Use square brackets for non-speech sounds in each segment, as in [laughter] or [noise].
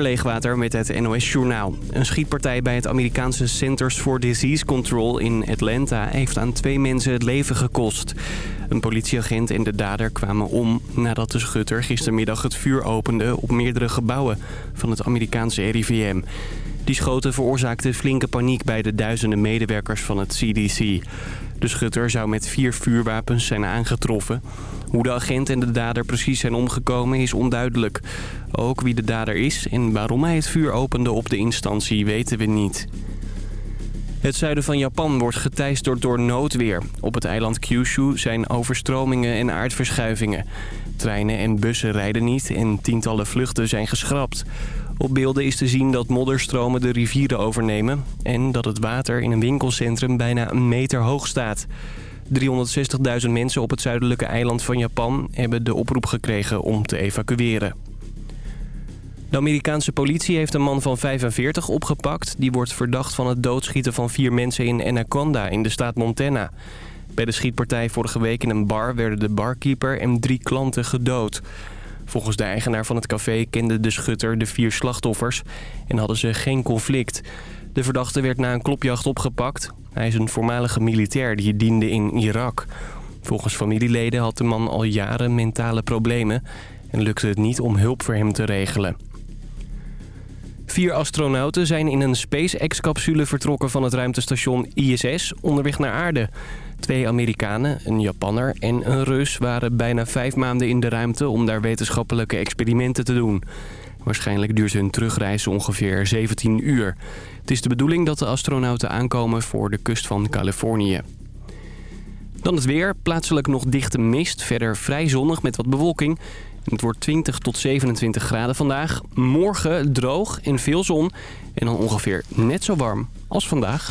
Leegwater met het NOS Journaal. Een schietpartij bij het Amerikaanse Centers for Disease Control in Atlanta... heeft aan twee mensen het leven gekost. Een politieagent en de dader kwamen om nadat de schutter gistermiddag het vuur opende... op meerdere gebouwen van het Amerikaanse RIVM. Die schoten veroorzaakten flinke paniek bij de duizenden medewerkers van het CDC. De schutter zou met vier vuurwapens zijn aangetroffen. Hoe de agent en de dader precies zijn omgekomen is onduidelijk. Ook wie de dader is en waarom hij het vuur opende op de instantie weten we niet. Het zuiden van Japan wordt geteisterd door noodweer. Op het eiland Kyushu zijn overstromingen en aardverschuivingen. Treinen en bussen rijden niet en tientallen vluchten zijn geschrapt. Op beelden is te zien dat modderstromen de rivieren overnemen... en dat het water in een winkelcentrum bijna een meter hoog staat. 360.000 mensen op het zuidelijke eiland van Japan... hebben de oproep gekregen om te evacueren. De Amerikaanse politie heeft een man van 45 opgepakt. Die wordt verdacht van het doodschieten van vier mensen in Anaconda in de staat Montana. Bij de schietpartij vorige week in een bar werden de barkeeper en drie klanten gedood. Volgens de eigenaar van het café kende de schutter de vier slachtoffers en hadden ze geen conflict. De verdachte werd na een klopjacht opgepakt. Hij is een voormalige militair die diende in Irak. Volgens familieleden had de man al jaren mentale problemen... en lukte het niet om hulp voor hem te regelen. Vier astronauten zijn in een SpaceX-capsule vertrokken van het ruimtestation ISS onderweg naar aarde. Twee Amerikanen, een Japanner en een Rus waren bijna vijf maanden in de ruimte om daar wetenschappelijke experimenten te doen. Waarschijnlijk duurt hun terugreis ongeveer 17 uur. Het is de bedoeling dat de astronauten aankomen voor de kust van Californië. Dan het weer. Plaatselijk nog dichte mist. Verder vrij zonnig met wat bewolking. Het wordt 20 tot 27 graden vandaag. Morgen droog en veel zon. En dan ongeveer net zo warm als vandaag.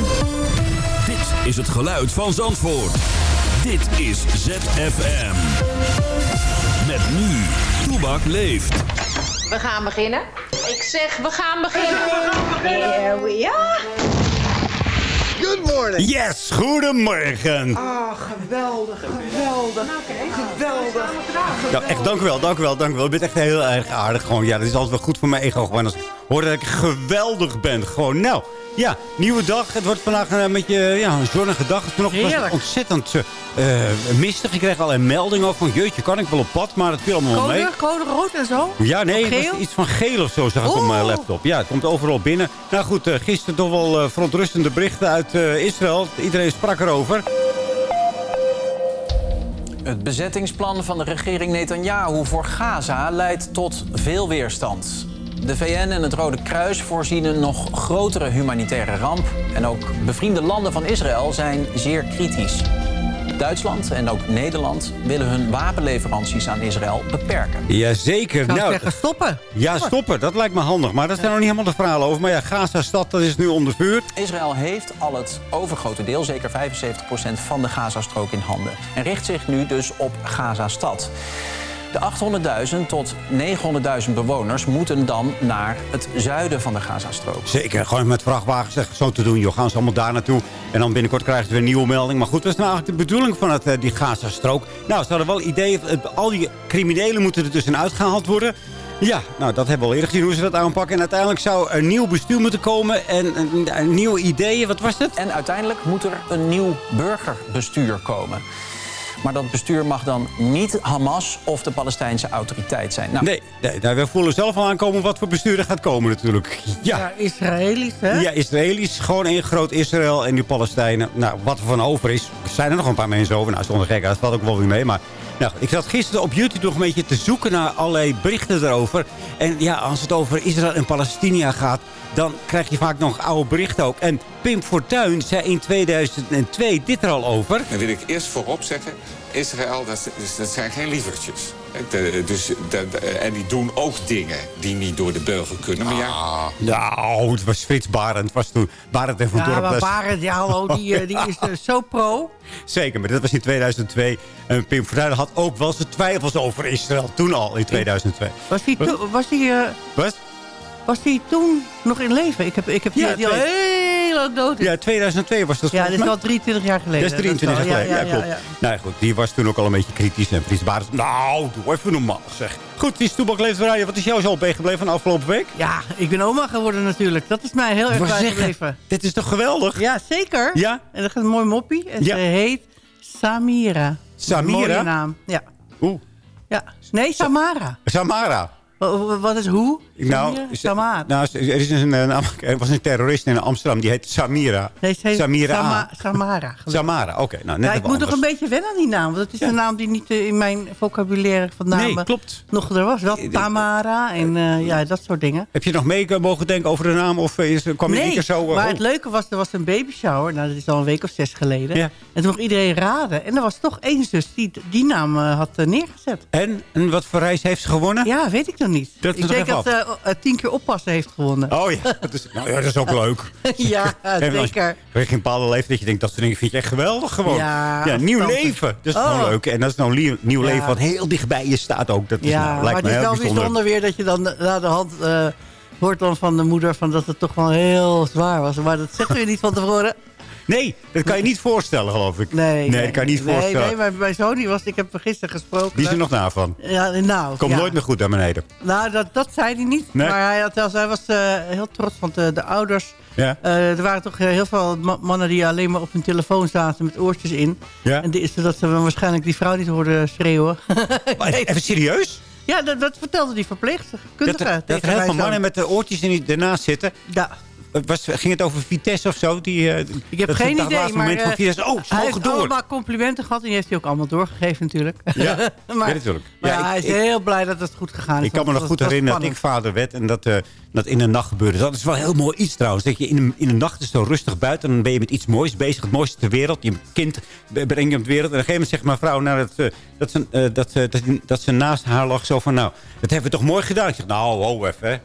Dit is het geluid van Zandvoort. Dit is ZFM. Met nu, Toebak leeft. We gaan beginnen. Ik zeg, we gaan beginnen. Here we are. Good morning. Yes, goedemorgen. Ah, geweldig, geweldig, geweldig. Ja, echt, dank u wel, dank u wel, dank u wel. Je bent echt heel erg aardig. Gewoon, ja, dat is altijd wel goed voor mijn ego. Gewoon als ik hoor dat ik geweldig ben. Gewoon, nou, ja, nieuwe dag. Het wordt vandaag een beetje ja, een zonnige dag. Vanochtend was het ontzettend uh, mistig. Ik kreeg al een melding over van, jeetje, kan ik wel op pad? Maar het viel allemaal wel mee. Code rood en zo? Ja, nee, het was iets van geel of zo, zag ik op mijn laptop. Ja, het komt overal binnen. Nou goed, uh, gisteren toch wel uh, verontrustende berichten uit Israël. Iedereen sprak erover. Het bezettingsplan van de regering Netanyahu voor Gaza leidt tot veel weerstand. De VN en het Rode Kruis voorzien een nog grotere humanitaire ramp. En ook bevriende landen van Israël zijn zeer kritisch. Duitsland en ook Nederland willen hun wapenleveranties aan Israël beperken. Jazeker. Nou, zeggen stoppen. Ja, stoppen. Dat lijkt me handig. Maar dat zijn nog niet helemaal de verhalen over. Maar ja, Gaza-stad, dat is nu onder vuur. Israël heeft al het overgrote deel, zeker 75% van de Gazastrook in handen. En richt zich nu dus op Gaza-stad. De 800.000 tot 900.000 bewoners moeten dan naar het zuiden van de Gazastrook. Zeker, gewoon met vrachtwagens zeg, zo te doen. Joh, gaan ze allemaal daar naartoe. En dan binnenkort krijgen ze weer een nieuwe melding. Maar goed, wat is nou eigenlijk de bedoeling van het, die Gazastrook? Nou, ze hadden wel ideeën. Al die criminelen moeten er tussenuit gehaald worden. Ja, nou dat hebben we al eerder gezien hoe ze dat aanpakken. En uiteindelijk zou er nieuw bestuur moeten komen en een, een nieuwe ideeën. Wat was het? En uiteindelijk moet er een nieuw burgerbestuur komen. Maar dat bestuur mag dan niet Hamas of de Palestijnse autoriteit zijn. Nou, nee, nee nou, we voelen zelf al aankomen wat voor bestuur er gaat komen natuurlijk. Ja, ja Israëli's hè? Ja, Israëli's. Gewoon één groot Israël en die Palestijnen. Nou, wat er van over is, zijn er nog een paar mensen over. Nou, zonder gek, dat valt ook wel weer mee. Maar nou, ik zat gisteren op YouTube nog een beetje te zoeken naar allerlei berichten erover. En ja, als het over Israël en Palestina gaat, dan krijg je vaak nog oude berichten ook. En Pim Fortuyn zei in 2002 dit er al over. Dan wil ik eerst voorop zeggen, Israël, dat, dat zijn geen lievertjes. De- dus, de- de- en die doen ook dingen die niet door de beugel kunnen. Maar ja, Nou, het was Frits Barend. was toen Barend en Van Ja, Dorp. maar Barend, ja, hallo, die, eh, die is eh, zo pro. [laughs] Zeker, maar dat was in 2002. En Pim Fortuyn had ook wel zijn twijfels over Israël. Toen al, in 2002. Was toen- was die, eh, Wat? Was die toen nog in leven? Ik heb, ik heb die, Ja, die al heel lang dood is. Ja, 2002 was dat Ja, dat is al 23 jaar geleden. Dat is 23 jaar geleden, ja, ja, klopt. ja. Nou goed, die was toen ook al een beetje kritisch. En Barend, nou, doe even normaal zeg. Goed, die Stoebak leeft. Wat is jou zo bijgebleven van de afgelopen week? Ja, ik ben oma geworden natuurlijk. Dat is mij heel erg bijgebleven. Dit is toch geweldig? Ja, zeker. Ja? En dat gaat een mooi moppie. En Ja. ze heet Samira. Samira? Mooie naam. Ja. Oeh, ja. Nee, Samara. Samara. Wa- wa- Wat is hoe? Nou, Samira? nou, er, is een, er was een terrorist in Amsterdam, die heet Samira. Nee, ze heet Samira Sama-. Samara. [laughs] Samara, oké. nou, net Ja, ik moet nog een beetje wennen aan die naam. Want dat is Ja. een naam die niet eh, in mijn vocabulaire van namen Nee, klopt. nog er was. Wel Tamara en eh, ja, dat soort dingen. Heb je nog mee eh, mogen denken over de naam? Of eh, is, kwam je Nee, er zo... eh, maar het leuke was, er was een baby shower. Nou, dat is al een week of zes geleden. Ja. En toen mocht iedereen raden. En er was toch één zus die die naam eh, had eh, neergezet. En, en wat voor reis heeft ze gewonnen? Ja, weet ik niet. Dat ik denk dat eh, tien keer oppassen heeft gewonnen. Oh ja, dat is, nou ja, dat is ook leuk. [laughs] ja, En als zeker. je een bepaalde leeftijd dat je denkt, dat soort dingen vind je echt geweldig gewoon. Ja, nieuw leven. Dat is Oh. gewoon leuk. En dat is nou nieuw, leven wat heel dichtbij je staat ook. Dat is, Ja, nou, maar lijkt het me is wel bijzonder. bijzonder weer dat je dan na de hand eh, hoort dan van de moeder van dat het toch wel heel zwaar was. Maar dat zeggen we niet van tevoren. Nee, dat kan je niet voorstellen, geloof ik. Nee, nee dat kan je niet nee, voorstellen. Nee, maar mijn zoon, die was, ik heb gisteren gesproken. Die is er nog na van. Ja, nou, Komt ja. nooit meer goed naar beneden. Nou, dat, dat zei hij niet. Nee? Maar hij, had, hij was eh, heel trots, want eh, de ouders... Ja? eh, er waren toch heel veel ma- mannen die alleen maar op hun telefoon zaten met oortjes in. Ja? En die, zodat ze waarschijnlijk die vrouw niet hoorden schreeuwen. [laughs] Maar Even serieus? ja, dat, dat vertelde die verpleegster. Dat, er- dat er heel veel mannen met de oortjes die ernaast zitten. Ja, Was, ging het over Vitesse of zo? Die, eh, ik heb geen idee, laatste maar moment van eh, Vitesse. Oh, ze hij mogen heeft door. allemaal complimenten gehad en die heeft hij ook allemaal doorgegeven natuurlijk. Ja, [laughs] maar, ja, natuurlijk. maar Ja, ik- hij is ik- heel blij dat het goed gegaan is. Ik kan me nog goed herinneren dat ik vader werd en dat, eh, dat in de nacht gebeurde. Dat is wel heel mooi iets trouwens. Dat je in de, in de nacht is zo rustig buiten en dan ben je met iets moois bezig. Het mooiste ter wereld. Je kind breng je op de wereld. En op een gegeven moment zegt mijn vrouw nou, dat, eh, dat, ze, eh, dat, ze- dat, dat ze naast haar lag zo van nou, dat hebben we toch mooi gedaan. Ik zeg nou, ho even hè.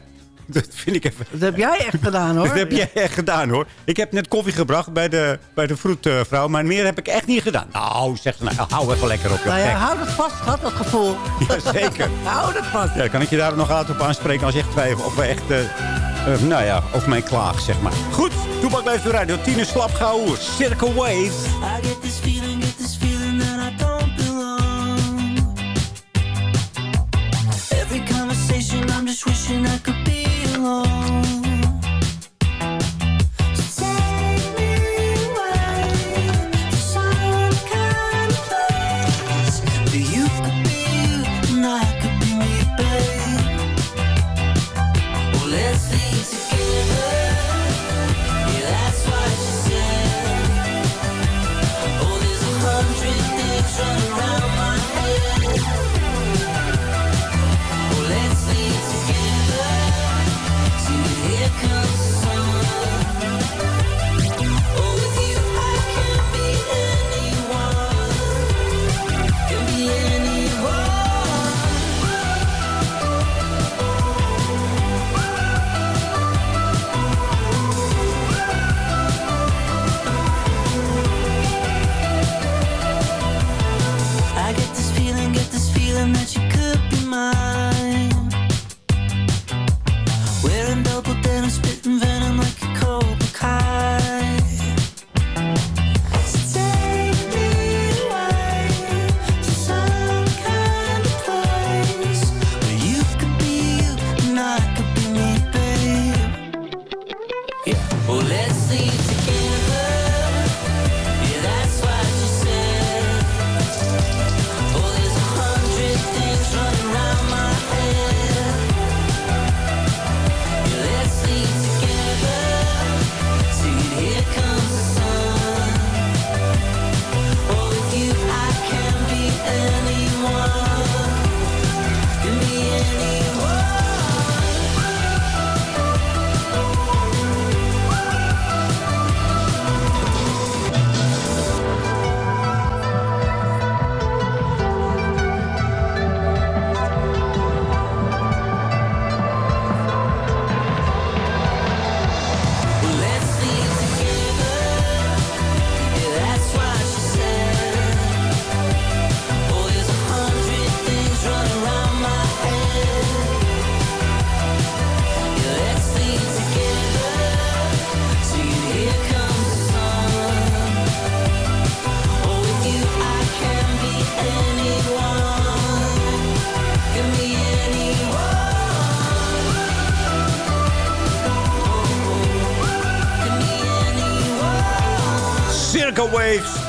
[laughs] Dat vind ik even... Dat heb jij echt gedaan hoor. [laughs] Dat heb jij echt gedaan hoor. Ik heb net koffie gebracht bij de, bij de vroedvrouw. maar meer heb ik echt niet gedaan. Nou, zegt ze, nou, hou even lekker op je Nou ja, hou dat vast, schat, dat gevoel. [laughs] Jazeker. hou dat vast. Ja, kan ik je daar nog later op aanspreken als je echt twijfelt of we echt, eh, eh, nou ja, over mijn klaag, zeg maar. Goed, Toebak blijft de radio. Tien uur slap gauw. Circle Waves. I get this feeling, get this feeling that I don't belong. Every conversation, I'm just wishing I could be amor.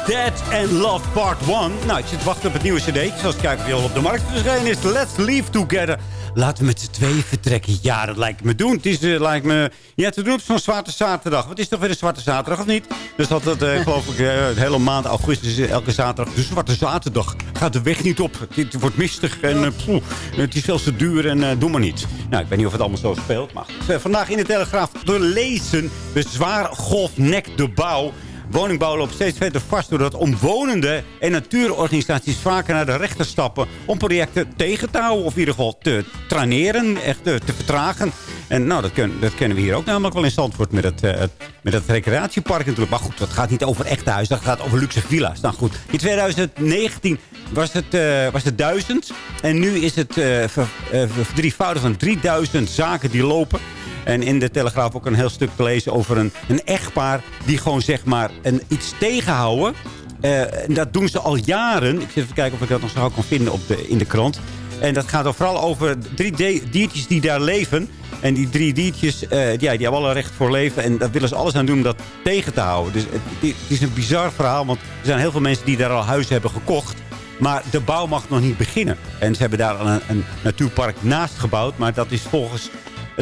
Dead and Love Part 1. Nou, ik zit te wachten op het nieuwe cd. Zoals kijken of die al op de markt verschenen is. Let's Leave Together. Laten we met z'n tweeën vertrekken. Ja, dat lijkt me doen. Het is, eh, lijkt me, ja, te doen op zo'n Zwarte Zaterdag. Wat is toch weer een Zwarte Zaterdag, of niet? Dus dat het, eh, [laughs] geloof ik, eh, de hele maand augustus elke zaterdag. De Zwarte Zaterdag. Gaat de weg niet op. Het, het wordt mistig en eh, poeh, het is veel te duur en eh, doe maar niet. Nou, ik weet niet of het allemaal zo speelt. Maar. Eh, vandaag in de Telegraaf te lezen. De zwaar golfnek de bouw. Woningbouw loopt steeds verder vast doordat omwonenden en natuurorganisaties vaker naar de rechter stappen om projecten tegen te houden of in ieder geval te traineren, echt te, te vertragen. En nou, dat, kun, dat kennen we hier ook namelijk wel in Zandvoort met het, eh, met het recreatiepark natuurlijk. Maar goed, dat gaat niet over echte huizen, dat gaat over luxe villa's. Nou goed, in 2019 was het, eh, was het 1000 en nu is het eh eh, verdrievoudigd van 3000 zaken die lopen. En in de Telegraaf ook een heel stuk te lezen over een, een echtpaar... die gewoon zeg maar een, iets tegenhouden. Eh, en dat doen ze al jaren. Ik zit even kijken of ik dat nog zo kan vinden op de, in de krant. En dat gaat dan vooral over drie di- diertjes die daar leven. En die drie diertjes, eh, ja, die hebben alle recht voor leven. En daar willen ze alles aan doen om dat tegen te houden. Dus het, is een bizar verhaal. Want er zijn heel veel mensen die daar al huizen hebben gekocht. Maar de bouw mag nog niet beginnen. En ze hebben daar een, een natuurpark naast gebouwd. Maar dat is volgens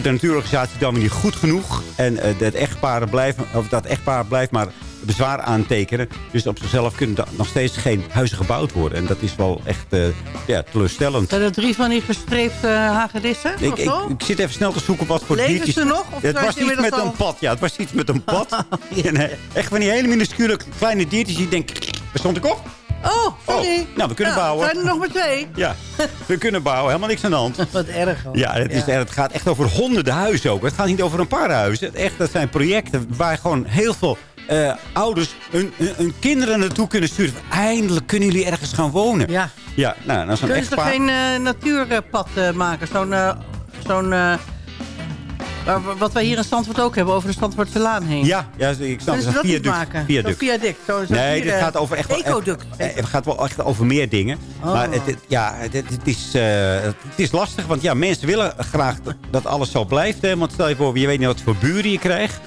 de natuurorganisatie dan weer niet goed genoeg. En eh, dat, echtpaar blijft, of dat echtpaar blijft maar bezwaar aantekenen. Dus op zichzelf kunnen er nog steeds geen huizen gebouwd worden. En dat is wel echt eh, ja, teleurstellend. Zijn er drie van die gestreepte hagedissen Ik, of ik, zo? ik zit even snel te zoeken wat voor Leven diertjes... ze nog, of het was iets met al- een pad. Ja, het was iets met een [laughs] pad. En, echt van die hele minuscule kleine diertjes. Die denken, waar stond ik op? Oh, sorry. nou, we kunnen Ja, bouwen. Zijn er nog maar twee? Ja, we kunnen bouwen. Helemaal niks aan de hand. [laughs] Wat erg. hoor. Ja, het, is, Ja. het gaat echt over honderden huizen ook. Het gaat niet over een paar huizen. Echt, dat zijn projecten waar gewoon heel veel eh, ouders hun, hun, hun kinderen naartoe kunnen sturen. Eindelijk kunnen jullie ergens gaan wonen. Ja. Ja, nou, nou Kunnen ze toch geen eh, natuurpad eh, maken? Zo'n... zo'n wat wij hier in Zandvoort ook hebben, over de Zandvoortse Laan heen. Ja, ja, ik snap Een dat niet maken? viaduct. Zo'n viaduct. Zo, zo'n Nee, dit eh, gaat over echt wel- Ecoduct. Eh, Het gaat wel echt over meer dingen. Oh. Maar het, het- ja, het, is, eh, het is lastig. Want ja, mensen willen graag dat- dat alles zo blijft. Hè? Want stel je voor, je weet niet wat voor buren je krijgt.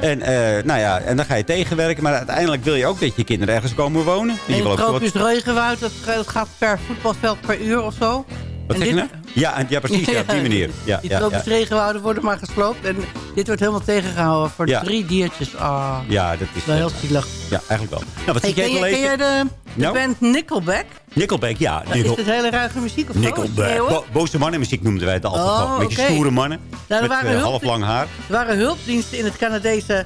En, nou ja, en dan ga je tegenwerken. Maar uiteindelijk wil je ook dat je kinderen ergens komen wonen. En je En ook wat- tropisch regenwoud, dat, dat gaat per voetbalveld per uur of zo. Wat En zeg je dit- nou? Ja, en- ja, precies. Ja, op die [laughs] manier. Ja, die ja, tropisch ja. regenwouden worden maar gesloopt. En dit wordt helemaal tegengehouden voor drie diertjes. Ah, ja, dat is... wel heel eh, zielig. Ja, eigenlijk wel. Nou, wat Hey, zit jij ken, ken jij de, de Nou? band Nickelback? Nickelback, ja. Is Nickel, dit hele ruige muziek of? Nickelback. Schreeuwen? Bo- boze mannenmuziek noemden wij het altijd Oh, al. Een beetje stoere mannen. met waren eh, hulp- half lang haar. Er waren hulpdiensten in het Canadese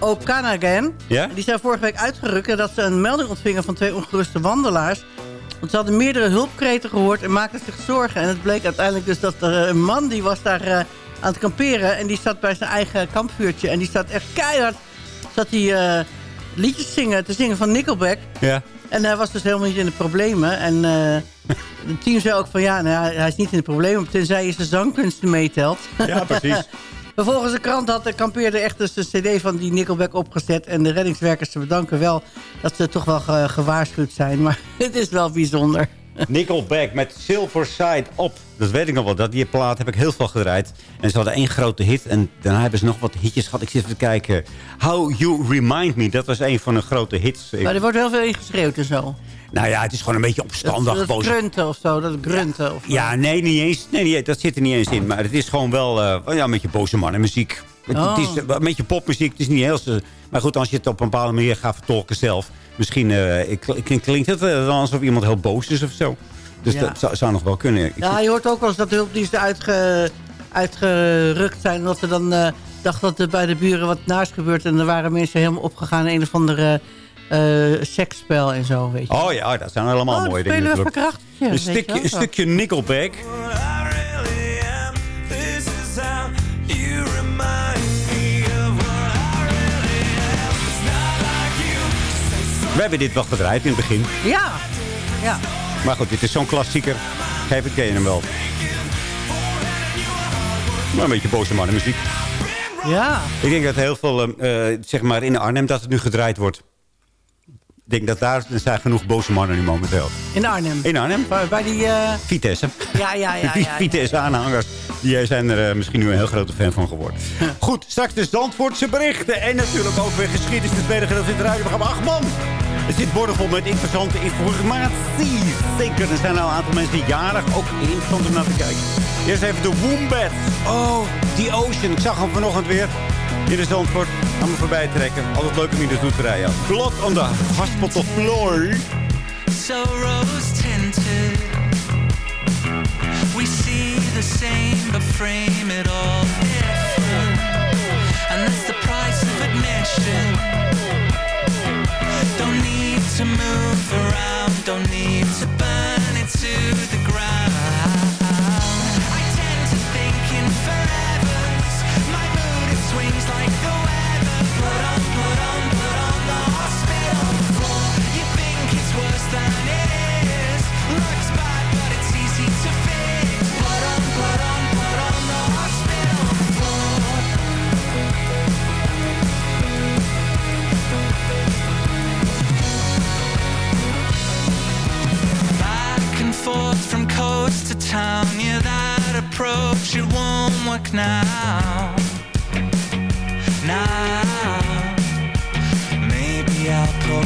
Okanagan. Ja? Die zijn vorige week uitgerukt nadat ze een melding ontvingen van twee ongeruste wandelaars. Want ze hadden meerdere hulpkreten gehoord en maakten zich zorgen. En het bleek uiteindelijk dus dat er een man die was daar eh, aan het kamperen. En die zat bij zijn eigen kampvuurtje. En die zat echt keihard zat hij, eh, liedjes zingen, te zingen van Nickelback. Ja. En hij was dus helemaal niet in de problemen. En eh, het team zei ook van ja, nou, ja, hij is niet in de problemen. Tenzij je zijn zangkunsten meetelt. Ja, precies. [laughs] Volgens de krant had de kampeerder echt dus een cd van die Nickelback opgezet. En de reddingswerkers ze bedanken wel dat ze toch wel ge- gewaarschuwd zijn. Maar [laughs] het is wel bijzonder. Nickelback met Silver Side op. Dat weet ik nog wel. Dat, die plaat heb ik heel veel gedraaid. En ze hadden één grote hit. En daarna hebben ze nog wat hitjes gehad. Ik zit even te kijken. How You Remind Me. Dat was een van de grote hits. Maar er wordt heel veel in geschreeuwd en zo. Nou ja, het is gewoon een beetje Dat, opstandig. dat boos. grunten of zo, dat grunten. Of, Ja, nee, niet eens. Nee, dat zit er niet eens in. Maar het is gewoon wel eh, ja, een beetje boze mannenmuziek. Oh. het is eh, een beetje popmuziek. Het is niet heel... Maar goed, als je het op een bepaalde manier gaat vertolken zelf. Misschien eh, klinkt het dan alsof iemand heel boos is of zo. Dus Ja. dat zou, zou nog wel kunnen. Ik Ja, je hoort ook wel eens dat de hulpdiensten uitge, uitgerukt zijn. Omdat ze dan eh, dachten dat er bij de buren wat naast gebeurt. En er waren mensen helemaal opgegaan in een of andere eh, seksspel en zo, weet je. Oh ja, dat zijn allemaal Oh, mooie dingen. we natuurlijk. een, stukje, een Nickelback. We hebben dit wel gedraaid in het begin. Ja, ja. Maar goed, dit is zo'n klassieker. Geef ik ken hem wel. Maar een beetje boze mannenmuziek. Ja. Ik denk dat heel veel, eh, zeg maar in Arnhem, dat het nu gedraaid wordt. Ik denk dat daar er zijn genoeg boze mannen nu momenteel. In Arnhem. In Arnhem? Bij, bij die... eh, Vitesse. ja, ja, ja. ja, [laughs] ja. Vitesse-aanhangers. Die zijn er eh, misschien nu een heel grote fan van geworden. [laughs] Goed, straks de Zandvoortse berichten. En natuurlijk ook weer geschiedenis. De tweede gedeelte in het radioprogramma. Ach man, er zit bordenvol met interessante informatie. Zeker, er zijn al een aantal mensen die jarig. Ook interessant om naar te kijken. Eerst even de Wombat. Oh, die Ocean. Ik zag hem vanochtend weer. In de Zandvoort. Aan me voorbij trekken. Altijd leuk om hier naartoe te rijden. Blood on the hospital floor. so rose tinted. We see the same, but frame it all town, yeah, that approach it won't work now. Now, maybe I'll pour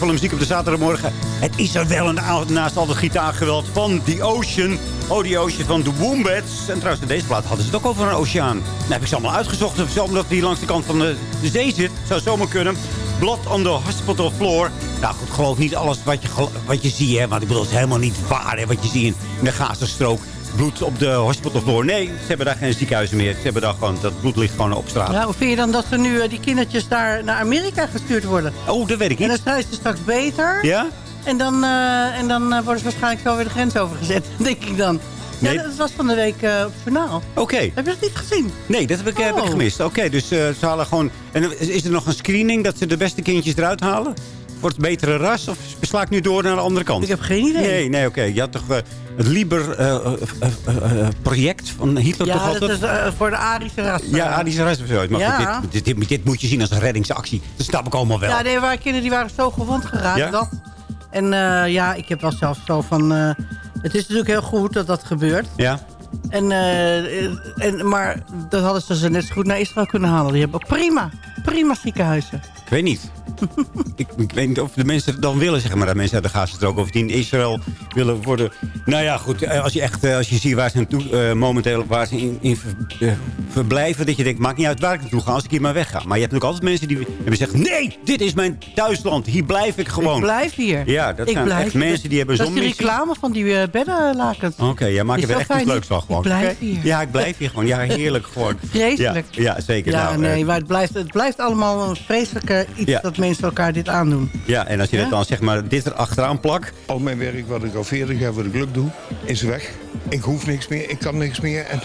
Sfeervolle muziek op de zaterdagmorgen. Het is er wel een naast al het gitaargeweld van The Ocean. Oh, The Ocean van The Wombats. En trouwens, in deze plaat hadden ze het ook over een oceaan. Nou heb ik ze allemaal uitgezocht. Zo omdat die langs de kant van de, zee zit. Zou zomaar kunnen. Blood on the hospital floor. Nou goed, geloof niet alles wat je, wat je ziet. Hè, want ik bedoel, het is helemaal niet waar hè, wat je ziet in de Gazastrook. Bloed op de hospital floor. Nee, ze hebben daar geen ziekenhuizen meer. Ze hebben daar gewoon, dat bloed ligt gewoon op straat. Ja, hoe vind je dan dat er nu eh, die kindertjes daar naar Amerika gestuurd worden? Oh, dat weet ik En dan niet. zijn ze straks beter. Ja? En dan, eh, en dan eh, worden ze waarschijnlijk zo weer de grens overgezet, [laughs] denk ik dan. Nee. Ja, dat was van de week op het journaal. Oké. Heb je dat niet gezien? Nee, dat heb ik, heb ik Oh. gemist. Oké, dus ze halen gewoon... En is er nog een screening dat ze de beste kindjes eruit halen? Voor het betere ras? Of besla ik nu door naar de andere kant? Ik heb geen idee. Nee, nee, oké. Je had toch eh, het Liber-project van Hitler toch Ja, altijd? dat is eh, voor de Arische ras. Ja, Arische ras. Maar Ja. goed, dit, dit, dit, dit moet je zien als een reddingsactie. Dat snap ik allemaal wel. Ja, nee, waar kinderen die waren zo gewond geraakt. Ja? Dat. En eh, ja, ik heb wel zelf zo van... eh, het is natuurlijk heel goed dat dat gebeurt. Ja? En, eh, en, maar dat hadden ze ze net zo goed naar Israël kunnen halen. Die hebben ook prima, prima ziekenhuizen. Ik weet niet. ik, ik weet niet of de mensen het dan willen, zeg maar. Dat mensen uit de Gazastrook of die in Israël willen worden. Nou ja, goed. eh, Als je echt eh, als je ziet waar ze naartoe, eh, momenteel waar ze in, in ver- verblijven. Dat je denkt, maakt niet uit waar ik naartoe ga als ik hier maar wegga. Maar je hebt ook altijd mensen die hebben gezegd... Nee, dit is mijn thuisland. Hier blijf ik gewoon. Ik blijf hier. Ja, dat ik zijn blijf echt mensen die hebben Dat zo'n is de reclame van die uh, beddenlakens. Oké, Is er wel echt iets leuks van ik gewoon. blijf Oké. hier. Ja, ik blijf hier gewoon. Ja, heerlijk gewoon. [laughs] Vreselijk. Ja, ja zeker. Ja, nou, nee, maar het blijft, het blijft allemaal een vreselijke iets Ja. dat mensen elkaar dit aandoen. Ja, en als je Ja? dat dan zeg maar dit er achteraan plakt. Al mijn werk wat ik al 40 jaar voor de club doe, is weg. Ik hoef niks meer, ik kan niks meer. En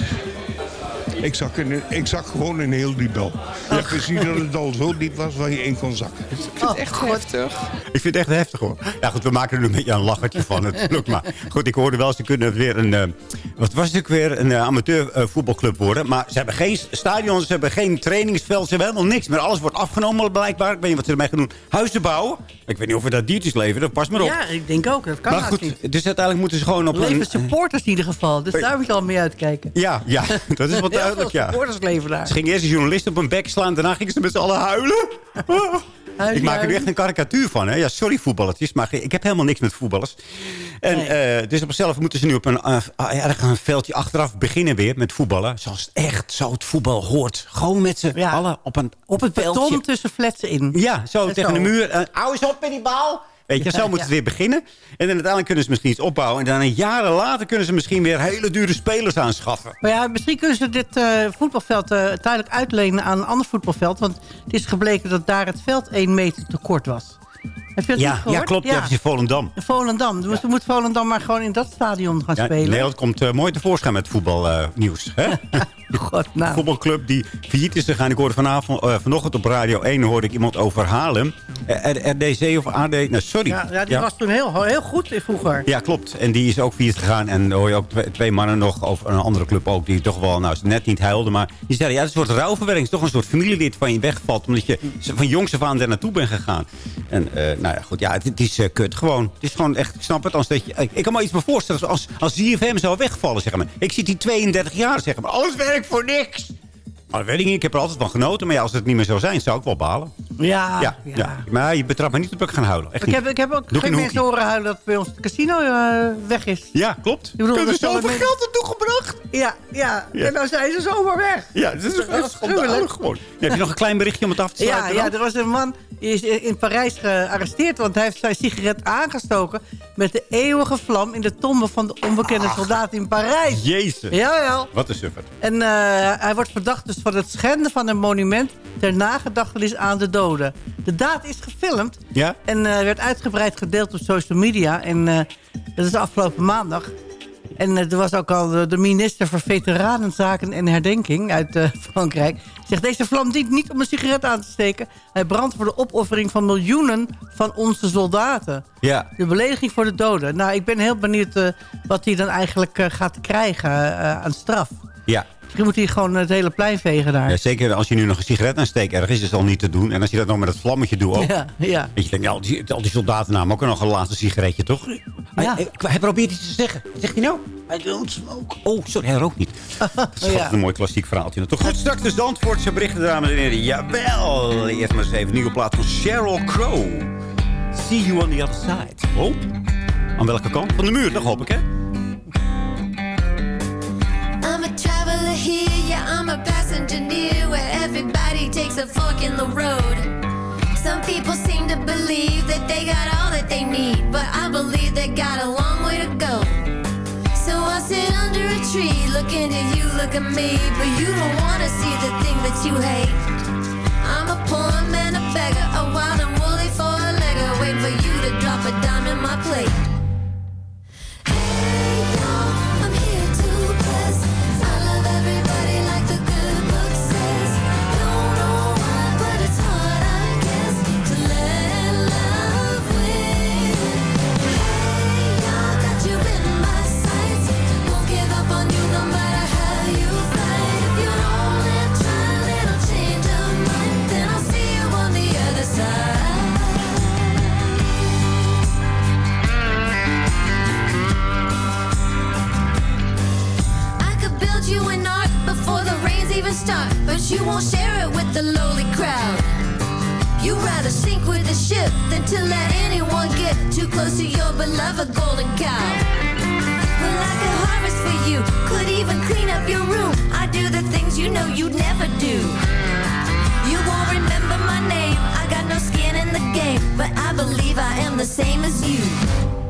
ik, zag in, ik zag gewoon een heel diep dal. Je hebt gezien dat het al zo diep was waar je in kon zakken. Oh, echt heftig. Ik vind het echt heftig hoor. Ja goed, we maken er een beetje een lachertje van natuurlijk. [laughs] Maar goed, ik hoorde wel, ze kunnen weer een... eh, wat was het ook weer? Een amateur eh, voetbalclub worden. Maar ze hebben geen stadion, ze hebben geen trainingsveld, ze hebben helemaal niks meer. Alles wordt afgenomen blijkbaar. Ik weet niet wat ze ermee gaan doen. Huizen bouwen. Ik weet niet of we dat diertjes leveren, pas maar op. Ja, ik denk ook. Dat kan maar goed, niet. dus uiteindelijk moeten ze gewoon op Leven een... supporters in ieder geval. Dus daar moet je al mee uitkijken. Ja, ja, [laughs] dat is wat duidelijk, ja. daar. Ze gingen eerst een journalist op een bek slaan. Daarna gingen ze met z'n allen huilen. Ik maak er nu echt een karikatuur van. Hè? Ja, sorry voetballertjes, maar ik heb helemaal niks met voetballers. En, eh, dus op zichzelf moeten ze nu op een, eh, erg een veldje achteraf beginnen weer met voetballen. Zoals het echt zo het voetbal hoort. Gewoon met z'n Ja. allen op een Op het veldje. tussen fletsen in. Ja, zo En tegen zo. de muur. Uh, hou eens op met die bal. Weet je, zo moet het weer beginnen. En dan uiteindelijk kunnen ze misschien iets opbouwen. En dan een jaren later kunnen ze misschien weer hele dure spelers aanschaffen. Maar ja, misschien kunnen ze dit eh, voetbalveld eh, tijdelijk uitlenen aan een ander voetbalveld. Want het is gebleken dat daar het veld 1 meter te kort was. Heb je dat niet Ja, gehoord? ja, klopt. Ja. dat is in Volendam. Volendam. Dus moet Volendam maar gewoon in dat stadion gaan Ja, spelen. Nederland komt eh, mooi tevoorschijn met voetbalnieuws. hè? [laughs] God, nou. voetbalclub die failliet is gegaan. Ik hoorde vanavond, eh, vanochtend op Radio 1 hoorde ik iemand over Haarlem. Eh, RDC of AD... Nou, sorry. Ja, ja, die was toen heel, heel goed vroeger. Ja, klopt. En die is ook failliet gegaan. En dan hoor je ook twee, twee mannen nog over een andere club ook... die toch wel nou, net niet huilden. Maar die zeiden, ja, het is een soort rouwverwerking. Het is toch een soort familielid van je wegvalt. Omdat je van jongs af aan daar naartoe bent gegaan. En eh, nou ja, goed. Ja, het, het is eh, kut. Gewoon. Het is gewoon echt, ik snap het. Als dat je, ik, ik kan me iets me voorstellen. Als, als ZFM zou wegvallen, zeg maar. Ik zit die 32 jaar, zeg maar. Alles werkt voor niks. Maar weet ik niet. Ik heb er altijd van genoten. Maar ja, als het niet meer zou zijn, zou ik wel balen. Ja, ja, ja. ja. Maar je betrapt me niet op dat ik gaan huilen. Echt Ik heb, ik heb ook Doe geen een mensen horen huilen dat bij ons het casino eh, weg is. Ja, klopt. Ik bedoel, er zoveel geld naartoe gebracht. Ja, ja, Ja. En dan zijn ze zomaar weg. Ja, dat is Dat is gewoon. Heb je nog een klein berichtje om het af te Ja, sluiten? ja, dan? er was een man is in Parijs gearresteerd... want hij heeft zijn sigaret aangestoken... met de eeuwige vlam in de tombe van de onbekende soldaat in Parijs. Jezus. Jawel. Wat een suffer. En eh, hij wordt verdacht dus van het schenden van een monument... ter nagedachtenis aan de doden. De daad is gefilmd Ja? en eh, werd uitgebreid gedeeld op social media. En eh, dat is afgelopen maandag. En er was ook al de, minister voor Veteranenzaken en Herdenking uit eh, Frankrijk. Zegt, deze vlam dient niet om een sigaret aan te steken. Hij brandt voor de opoffering van miljoenen van onze soldaten. Ja. De belediging voor de doden. Nou, ik ben heel benieuwd eh, wat hij dan eigenlijk eh, gaat krijgen aan straf. Ja. Je moet hier gewoon het hele plein vegen daar. ja, zeker als je nu nog een sigaret aansteekt ergens is het al niet te doen. En als je dat nog met het vlammetje doet ook. Ja, ja. Dat je denkt, die, al die soldaten namen ook nog een laatste sigaretje, toch? Ja. Hij, hij, probeert iets te zeggen. Wat zegt hij nou? I don't smoke. Oh, sorry, hij rookt niet. [laughs] Dat is Ja. een mooi klassiek verhaaltje. Toch goed, straks de Zandvoortse berichten, dames en heren. Jawel. Eerst maar eens even een nieuwe plaat van Sheryl Crow. See you on the other side. Oh, aan welke kant? Van de muur, dat hoop ik, hè? Here, yeah, I'm a passenger near where everybody takes a fork in the road. Some people seem to believe that they got all that they need, but I believe they got a long way to go. So I sit under a tree, looking at you, look at me, but you don't wanna see the thing that you hate. I'm a poor man, a beggar, a wild and woolly four-legger, waiting for you to drop a dime in my plate. But you won't share it with the lowly crowd. You'd rather sink with the ship than to let anyone get too close to your beloved golden cow. Well, I could harvest for you, could even clean up your room. I do the things you know you'd never do. You won't remember my name, I got no skin in the game, but I believe I am the same as you.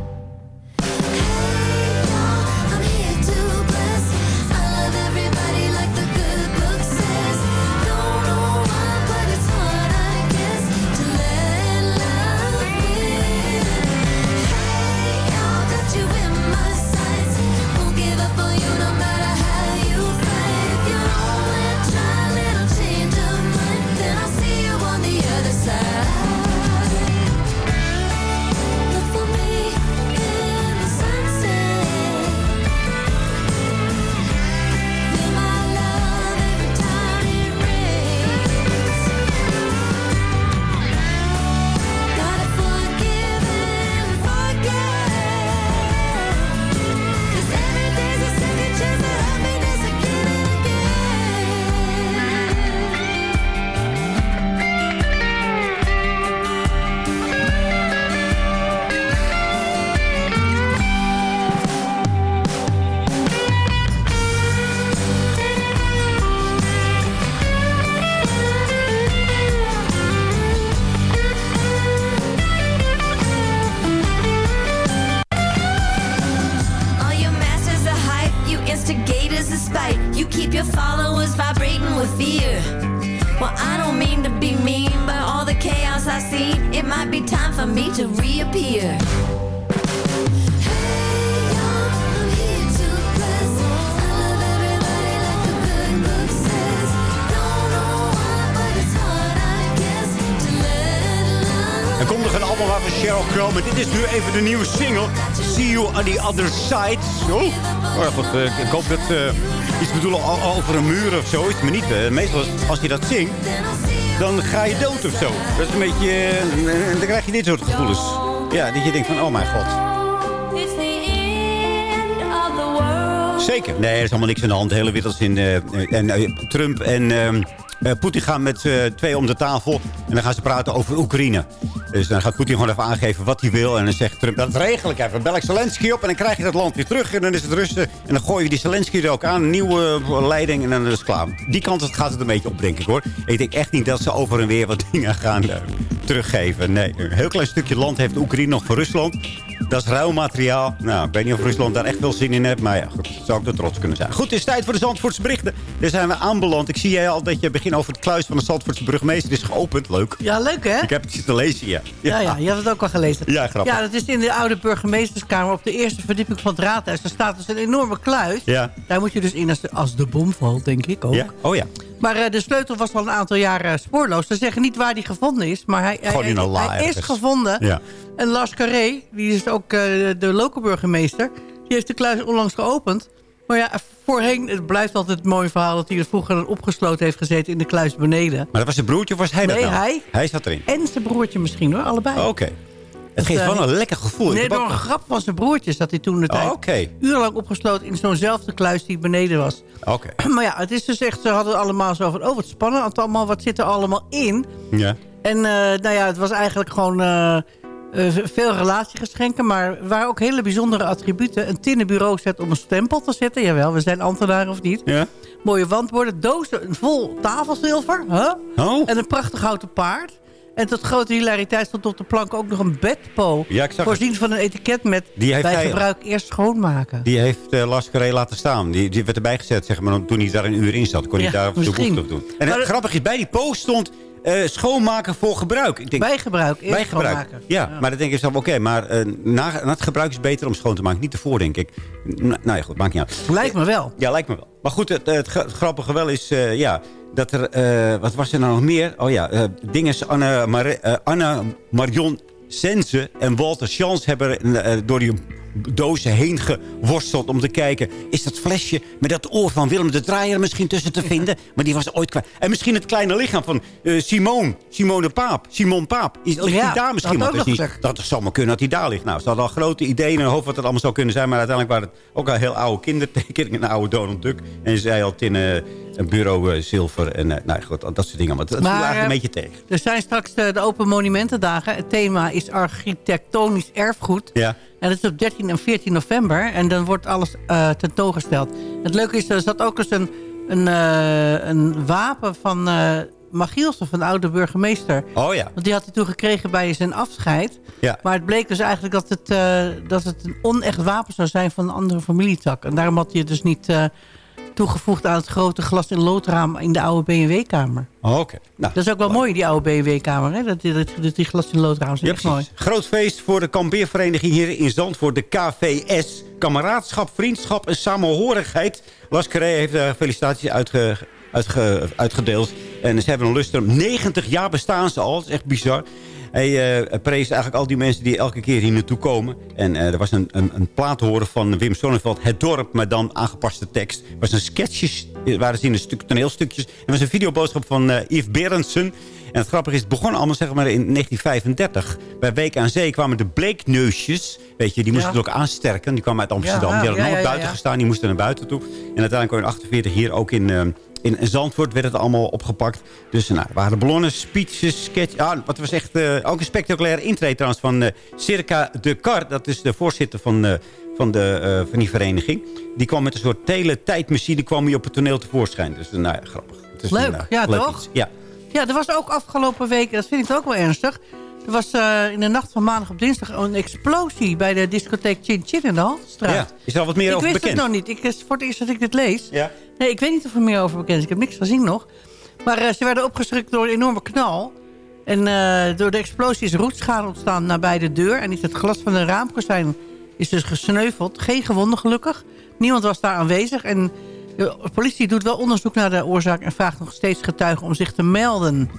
Nu even de nieuwe single. See You on the Other Side. Zo. Maar goed, eh, ik hoop dat ze iets bedoelen over een muur of zoiets. Maar niet. eh, meestal als je dat zingt, dan ga je dood of zo. Dat is een beetje... eh, en dan krijg je dit soort gevoelens. Ja, dat je denkt van, oh mijn god. Zeker. Nee, er is allemaal niks aan de hand. De hele wereld is in... eh, en eh, Trump en eh, Poetin gaan met eh, twee om de tafel. En dan gaan ze praten over Oekraïne. Dus dan gaat Poetin gewoon even aangeven wat hij wil. En dan zegt Trump, dat regel ik even. Bel ik Zelensky op en dan krijg je dat land weer terug. En dan is het rusten. En dan gooi je die Zelensky er ook aan. Een nieuwe eh, leiding en dan is het klaar. Die kant gaat het een beetje op, denk ik hoor. Ik denk echt niet dat ze over en weer wat [laughs] dingen gaan teruggeven. Nee, een heel klein stukje land heeft Oekraïne nog voor Rusland. Dat is ruim materiaal. Nou, ik weet niet of Rusland daar echt veel zin in heeft. Maar ja, goed, zou ik er trots kunnen zijn. Goed, het is tijd voor de Zandvoortse berichten. Daar zijn we aanbeland. Ik zie jij al dat je begint over het kluis van de Zandvoortse burgemeester is geopend. Leuk. Ja, leuk hè? Ik heb het zitten lezen, ja. Ja, ja, je hebt het ook al gelezen. Ja, grappig. Ja, dat is in de oude burgemeesterskamer op de eerste verdieping van het raadhuis. Daar staat dus een enorme kluis. Ja. Daar moet je dus in als de, als de bom valt, denk ik ook. ja. Oh ja. Maar eh, de sleutel was al een aantal jaren spoorloos. Ze zeggen niet waar die gevonden is, maar hij, hij, hij is gevonden. Ja. En Lars Carré, die is ook eh, de lokale burgemeester... die heeft de kluis onlangs geopend. Maar ja, voorheen, het blijft altijd het mooie verhaal... dat hij er vroeger opgesloten heeft gezeten in de kluis beneden. Maar dat was zijn broertje of was hij dat Nee, nou? hij. Hij zat erin. En zijn broertje misschien hoor, allebei. Oké. Het geeft eh, wel een lekker gevoel. Nee, door een grap van zijn broertjes... dat hij toen de Oh, tijd Oké. urenlang opgesloten... in zo'nzelfde kluis die beneden was. Oké. [clears throat] Maar ja, het is dus echt... ze hadden allemaal zo van... oh, wat spannend, allemaal, wat zit er allemaal in? Ja. En eh, nou ja, het was eigenlijk gewoon... eh, veel relatiegeschenken, maar waren ook hele bijzondere attributen. Een tinnen bureauset om een stempel te zetten. Jawel, we zijn ambtenaren of niet. Ja. Mooie wandborden, dozen vol tafelzilver. Huh? Oh. En een prachtig houten paard. En tot grote hilariteit stond op de plank ook nog een bedpo. Ja, voorzien van een etiket met Die heeft bij hij- gebruik eerst schoonmaken. Die heeft uh, Lascaré laten staan. Die, die werd erbij gezet, zeg maar, toen hij daar een uur in zat. Kon hij daar misschien. op doen. En Maar- het grappige is, bij die post stond eh, schoonmaken voor gebruik. Ik denk, bij gebruik, eerst bij gebruik. schoonmaken. Ja, maar dan denk ik zelf, oké, maar eh, na, na het gebruik is beter om schoon te maken. Niet ervoor, denk ik. Nou, nou ja, goed, maakt niet uit. Lijkt me wel. Ja, lijkt me wel. Maar goed, het, het, gra- het grappige wel is, ja, dat er, eh, wat was er nou nog meer? Oh ja, eh dinges Anne, Mar eh, Anne Marion Sense en Walter Schans hebben door die dozen heen geworsteld om te kijken... is dat flesje met dat oor van Willem de Draaier misschien tussen te vinden? Maar die was ooit kwijt. En misschien het kleine lichaam van eh Simone, Simone Paap, Simon Paap. Is, ligt Ja, die daar misschien? dat dat, dat zou maar kunnen dat hij daar ligt. Nou, ze hadden al grote ideeën in hun hoofd wat het allemaal zou kunnen zijn. Maar uiteindelijk waren het ook al heel oude kindertekeningen. Een oude Donald Duck. En ze zei al tinnen, een bureau eh, zilver. En eh, nou goed, dat soort dingen. Maar dat Maar, een eh, beetje tegen. Er zijn straks de, Open Monumentendagen. Het thema is architectonisch erfgoed. Ja. En dat is op 13 en 14 november. En dan wordt alles tentoongesteld. Het leuke is, er zat ook eens een, een, een wapen van Magielsen, van de oude burgemeester. Oh ja. Want die had hij toen gekregen bij zijn afscheid. Ja. Maar het bleek dus eigenlijk dat het, dat het een onecht wapen zou zijn van een andere familietak. En daarom had hij het dus niet toegevoegd aan het grote glas- en loodraam in de oude BMW-kamer. Oh, Oké. Nou, Dat is ook wel mooi, die oude BMW-kamer. hè? Dat, dat, dat die glas- en loodraam is Ja, echt mooi. Groot feest voor de kampeervereniging hier in Zandvoort. De KVS. Kameraadschap, vriendschap en samenhorigheid. Las Carré heeft uh, felicitaties uitge, uitge, uitgedeeld. En ze hebben een lustrum. 90 jaar bestaan ze al. Dat is echt bizar. Hij uh, prees eigenlijk al die mensen die elke keer hier naartoe komen. En uh, er was een, een, een plaat horen van Wim Sonneveld. Het dorp, maar dan aangepaste tekst. Er was een sketches, er waren zien een stuk toneelstukjes. Er was een videoboodschap van uh, Yves Berendsen. En het grappige is, het begon allemaal zeg maar, in 1935. Bij Week aan Zee kwamen de bleekneusjes. Weet je, die moesten Ja. het ook aansterken. Die kwamen uit Amsterdam. Ja, die hadden ja, nog buiten gestaan. Die moesten naar buiten toe. En uiteindelijk kwam in 48 hier ook in... uh, in Zandvoort werd het allemaal opgepakt. Dus nou, er waren ballonnen, speeches, sketch. Ah, wat was echt uh, ook een spectaculaire intrede trouwens van uh, Circa de Kar. Dat is de voorzitter van, uh, van, de, van die vereniging. Die kwam met een soort teletijdmachine kwam hier op het toneel tevoorschijn. Dus nou ja, grappig. Het is Leuk, een, ja, leuk toch? iets. Ja. Ja, er was ook afgelopen week, dat vind ik ook wel ernstig... Er was uh, in de nacht van maandag op dinsdag een explosie... bij de discotheek Chin Chin in de Haltestraat. ja. Is er al wat meer ik over wist bekend? het nog niet. Ik, is voor het eerst dat ik dit lees. Ja. Nee, ik weet niet of er meer over bekend is. Ik heb niks gezien nog. Maar uh, ze werden opgeschrikt door een enorme knal. En uh, door de explosie is roetschade ontstaan nabij de deur. En is het glas van de raamkozijn is dus gesneuveld. Geen gewonden gelukkig. Niemand was daar aanwezig. En de politie doet wel onderzoek naar de oorzaak... en vraagt nog steeds getuigen om zich te melden.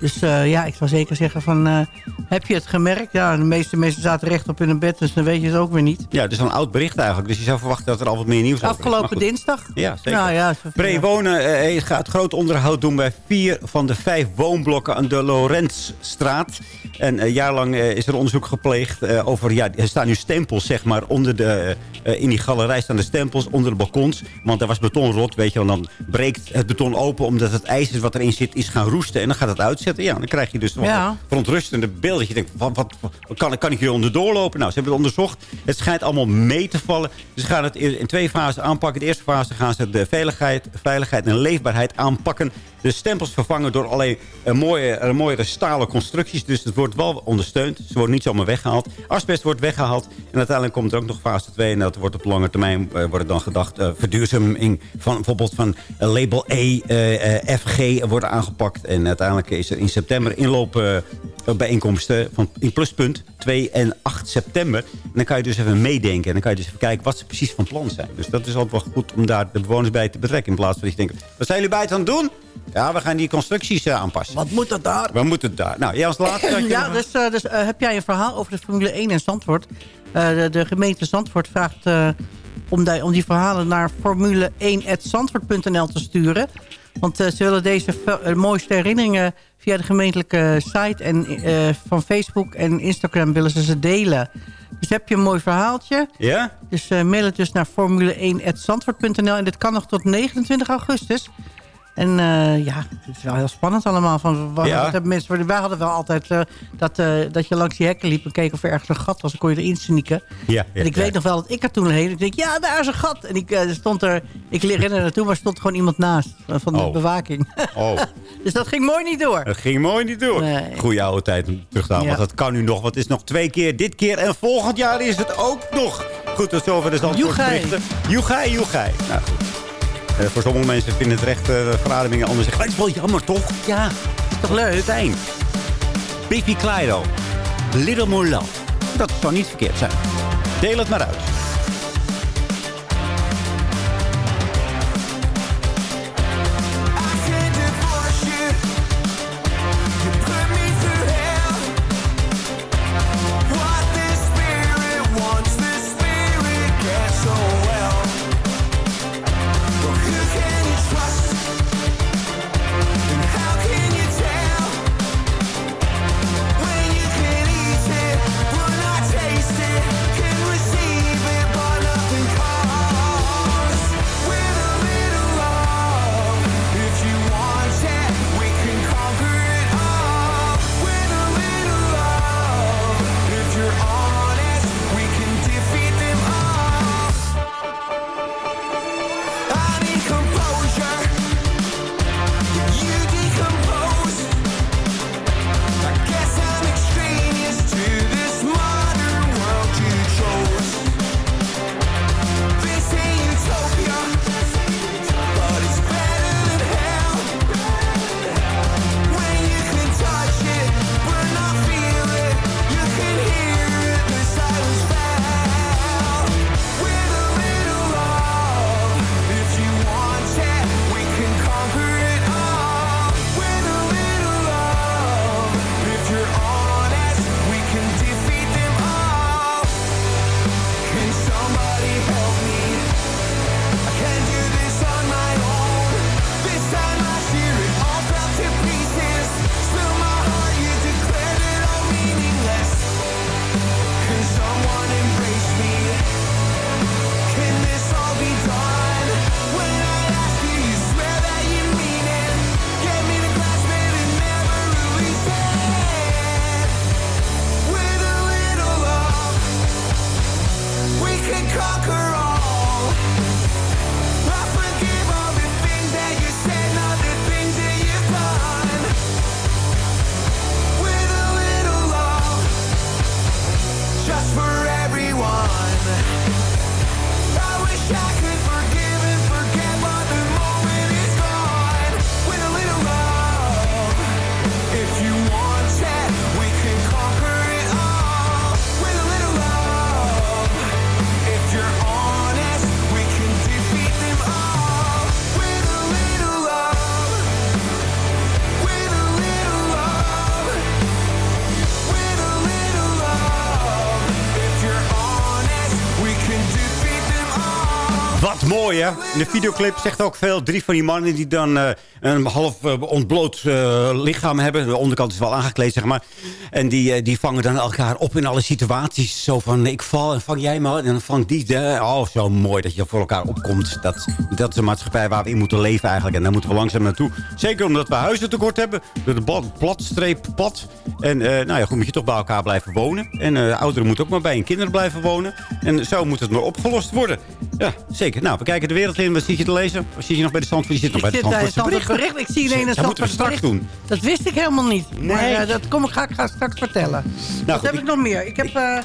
Dus uh, ja, ik zou zeker zeggen van... Uh, heb je het gemerkt? Ja, de meeste mensen zaten recht op in hun bed... dus dan weet je het ook weer niet. Ja, het is een oud bericht eigenlijk. Dus je zou verwachten dat er al wat meer nieuws over is. Afgelopen dinsdag. Ja, zeker. Nou, ja, Prewonen uh, gaat groot onderhoud doen bij vier van de vijf woonblokken aan de Lorenzstraat. En uh, jaarlang uh, is er onderzoek gepleegd over... Ja, er staan nu stempels, zeg maar, onder de... in die galerij staan de stempels onder de balkons. Want er was betonrot, weet je wel. Dan breekt het beton open omdat het ijzer wat erin zit is gaan roesten. En dan gaat het Ja, dan krijg je dus ja. verontrustende beelden. Dat je denkt, wat, wat, wat kan, kan ik hier onderdoor lopen? Nou, ze hebben het onderzocht. Het schijnt allemaal mee te vallen. Ze gaan het in twee fasen aanpakken. De eerste fase gaan ze de veiligheid, veiligheid en leefbaarheid aanpakken. De stempels vervangen door alleen uh, mooie, uh, mooiere stalen constructies. Dus het wordt wel ondersteund. Ze worden niet zomaar weggehaald. Asbest wordt weggehaald. En uiteindelijk komt er ook nog fase 2. En dat wordt op lange termijn uh, wordt dan gedacht. verduurzaming van bijvoorbeeld van label E, FG worden aangepakt. En uiteindelijk is er in september inloop bijeenkomsten van in pluspunt 2 en 8 september. En dan kan je dus even meedenken. En dan kan je dus even kijken wat ze precies van plan zijn. Dus dat is altijd wel goed om daar de bewoners bij te betrekken. In plaats van dat je denkt, wat zijn jullie bij het aan het doen? Ja, we gaan die constructies uh, aanpassen. Wat moet dat daar? Wat moet het daar? Nou, jij als laatste... [laughs] ja, dus, uh, dus uh, heb jij een verhaal over de Formule 1 in Zandvoort? De, de, gemeente Zandvoort vraagt om, die, om die verhalen naar formule1.zandvoort.nl te sturen. Want ze willen deze mooiste herinneringen via de gemeentelijke site en van Facebook en Instagram willen ze ze delen. Dus heb je een mooi verhaaltje. Ja? Dus mail het dus naar formule1.zandvoort.nl en dit kan nog tot 29 augustus. En eh, ja, het is wel heel spannend allemaal. Van, wat, Ja. hebben mensen, wij hadden wel altijd eh, dat, eh, dat je langs die hekken liep... en keek of er ergens een gat was. Dan kon je erin sneaken. Ja, ja, en ik weet nog wel dat ik er toen heen... Ik denk, ja, daar is een gat. En ik stond er... Ik rende er naartoe, maar er stond gewoon iemand naast. Van de Oh. bewaking. Oh, [laughs] dus dat ging mooi niet door. dat ging mooi niet door. Nee. Goeie oude tijd om terug te halen. Ja. Want dat kan nu nog. Want het is nog twee keer. Dit keer en volgend jaar is het ook nog. Goed, tot zover de Zandvoortberichten. Joegai, joegai. Nou goed. Eh, voor sommige mensen vinden het recht uh, verademingen anders. Het is wel jammer, toch? Ja, het is toch leuk? Stijn. Biffy Clyro. Little More Love. Dat zou niet verkeerd zijn. Deel het maar uit. Hè? In de videoclip zegt ook veel. Drie van die mannen die dan eh, een half eh, ontbloot eh, lichaam hebben. De onderkant is wel aangekleed, zeg maar. En die, die vangen dan elkaar op in alle situaties. Zo van, ik val en vang jij me. En dan vangt die. De, oh, zo mooi dat je voor elkaar opkomt. Dat, dat is een maatschappij waar we in moeten leven eigenlijk. En daar moeten we langzaam naartoe. Zeker omdat we huizen tekort hebben. Door de platstreep pad. En nou ja, goed, moet je toch bij elkaar blijven wonen. En ouderen moeten ook maar bij hun kinderen blijven wonen. En zo moet het maar opgelost worden. Ja, zeker. Nou, we kijken de wereld in. Wat zit je te lezen? Wat zit je nog bij de stand? Je zit nog Ik bij de stand het bericht. Ik zie ineens een Dat moeten we straks doen. Dat wist ik helemaal niet. Maar Nee. eh, dat kom ik, ga ik ga straks vertellen. Wat Nou, goed, heb ik- ik nog meer? Ik heb eh,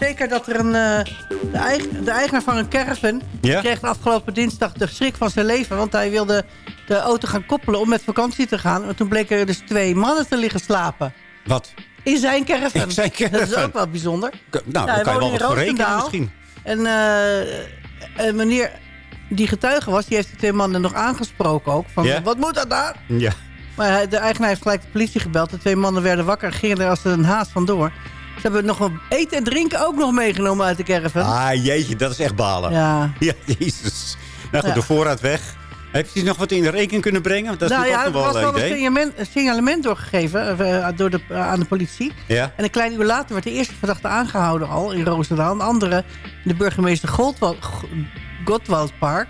zeker dat er een... eh, de, eigen, de eigenaar van een caravan... Kreeg afgelopen dinsdag de schrik van zijn leven. Want hij wilde de auto gaan koppelen om met vakantie te gaan. En toen bleken er dus twee mannen te liggen slapen. Wat? In zijn caravan. In zijn Dat is caravan. ook wel bijzonder. K- Nou, hij daar kan je wel wat voor rekenen misschien. En een meneer die getuige was... die heeft de twee mannen nog aangesproken ook. Van, wat moet dat daar? Ja. Maar de eigenaar heeft gelijk de politie gebeld. De twee mannen werden wakker en gingen er als een haas vandoor. Ze hebben nog een eten en drinken ook nog meegenomen uit de caravan. Ah, jeetje, dat is echt balen. Ja. [laughs] Ja, jezus. Nou goed, Ja. de voorraad weg. Heb je nog wat in de rekening kunnen brengen? Dat is nou ja, er was wel een signalement, doorgegeven eh, door de, eh, aan de politie. Ja. En een klein uur later werd de eerste verdachte aangehouden al in Roosendaal. Een andere, de burgemeester Goldwald, Godwaldpark.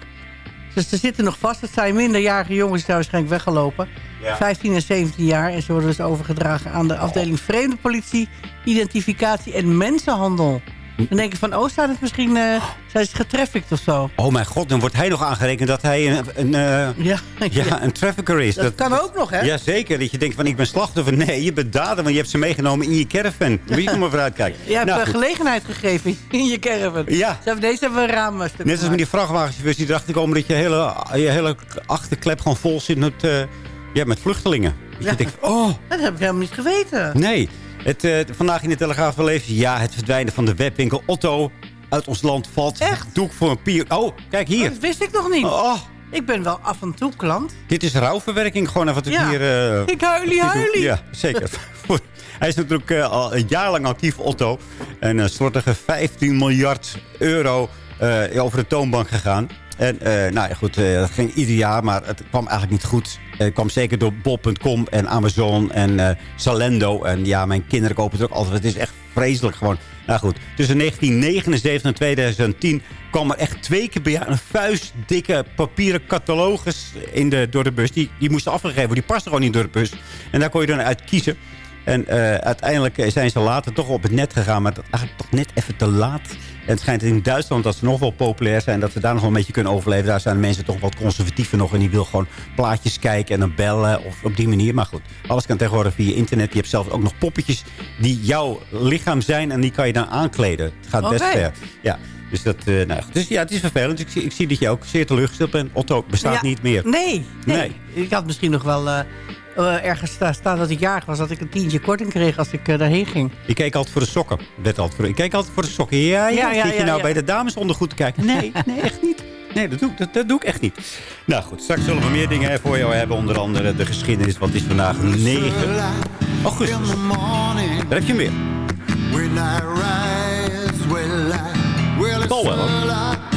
Dus ze zitten nog vast. Het zijn minderjarige jongens die zijn waarschijnlijk weggelopen. Ja. 15 en 17 jaar. En ze worden dus overgedragen aan de afdeling vreemde politie, identificatie en mensenhandel. Dan denk je van, oh, staat het misschien, eh zijn ze getrafficked of zo? Oh mijn god, dan wordt hij nog aangerekend dat hij een, een, eh, Ja, ja, [laughs] een trafficker is. dat kan ook nog, hè? Jazeker, dat je denkt van ik ben slachtoffer. Nee, je bent dader, want je hebt ze meegenomen in je caravan. Moet je [laughs] er maar vooruit kijken. Je hebt Nou, eh, goed. gelegenheid gegeven in je caravan. Ja. Ze hebben, deze hebben we een raamstuk Net als met die vrachtwagenchauffeurs die erachter komen dat je hele, je hele achterklep gewoon vol zit met, eh, ja, met vluchtelingen. Dat Ja. je denkt, oh, Dat heb ik helemaal niet geweten. nee. Het, eh, vandaag in de Telegraaf gelezen, ja, het verdwijnen van de webwinkel Otto uit ons land valt. Echt? Doek voor een pier. Oh, kijk hier. Dat wist ik nog niet. Oh, Ik ben wel af en toe klant. dit is rouwverwerking gewoon even wat ik Ja. hier... eh, Ik huilie, huilie. Ja, zeker. [laughs] Hij is natuurlijk eh, al een jaar lang actief, Otto. En uh, slordige 15 miljard euro over de toonbank gegaan. En nou ja, goed, dat ging ieder jaar, maar het kwam eigenlijk niet goed. Het kwam zeker door Bob.com en Amazon en eh, Zalendo. En ja, mijn kinderen kopen het ook altijd. Het is echt vreselijk gewoon. Nou goed, tussen 1979 en 2010 kwam er echt twee keer per jaar een vuistdikke papieren catalogus in de, door de bus. Die, die moesten afgegeven worden. Die pasten gewoon niet door de bus. En daar kon je dan uit kiezen. En eh, uiteindelijk eh, zijn ze later toch op het net gegaan. Maar dat eigenlijk toch net even te laat. En het schijnt in Duitsland dat ze nog wel populair zijn. Dat ze daar nog wel een beetje kunnen overleven. Daar zijn de mensen toch wat conservatiever nog. En die wil gewoon plaatjes kijken en dan bellen. Of op die manier. Maar goed, alles kan tegenwoordig via internet. Je hebt zelf ook nog poppetjes die jouw lichaam zijn. En die kan je dan aankleden. Het gaat best ver. Ja. Dus, dat, eh, nou, ja, dus ja, het is vervelend. Ik, zie- ik zie dat je ook zeer teleurgesteld bent. Otto bestaat Ja, niet meer. Nee, nee. Nee. Ik had misschien nog wel eh, eh, ergens sta- staan dat ik jarig was... dat ik een tientje korting kreeg als ik eh, daarheen ging. Ik keek altijd voor de sokken. Werd altijd voor, ik keek altijd voor de sokken. Ja, ja, Ja, ja, Zit je nou ja. bij de dames ondergoed te kijken? Nee, [laughs] nee, echt niet. Nee, dat doe, ik- dat, dat doe ik echt niet. Nou goed, straks zullen we meer dingen voor jou hebben. Onder andere de geschiedenis, want het is vandaag 9 augustus. Daar heb je meer. I rise, I,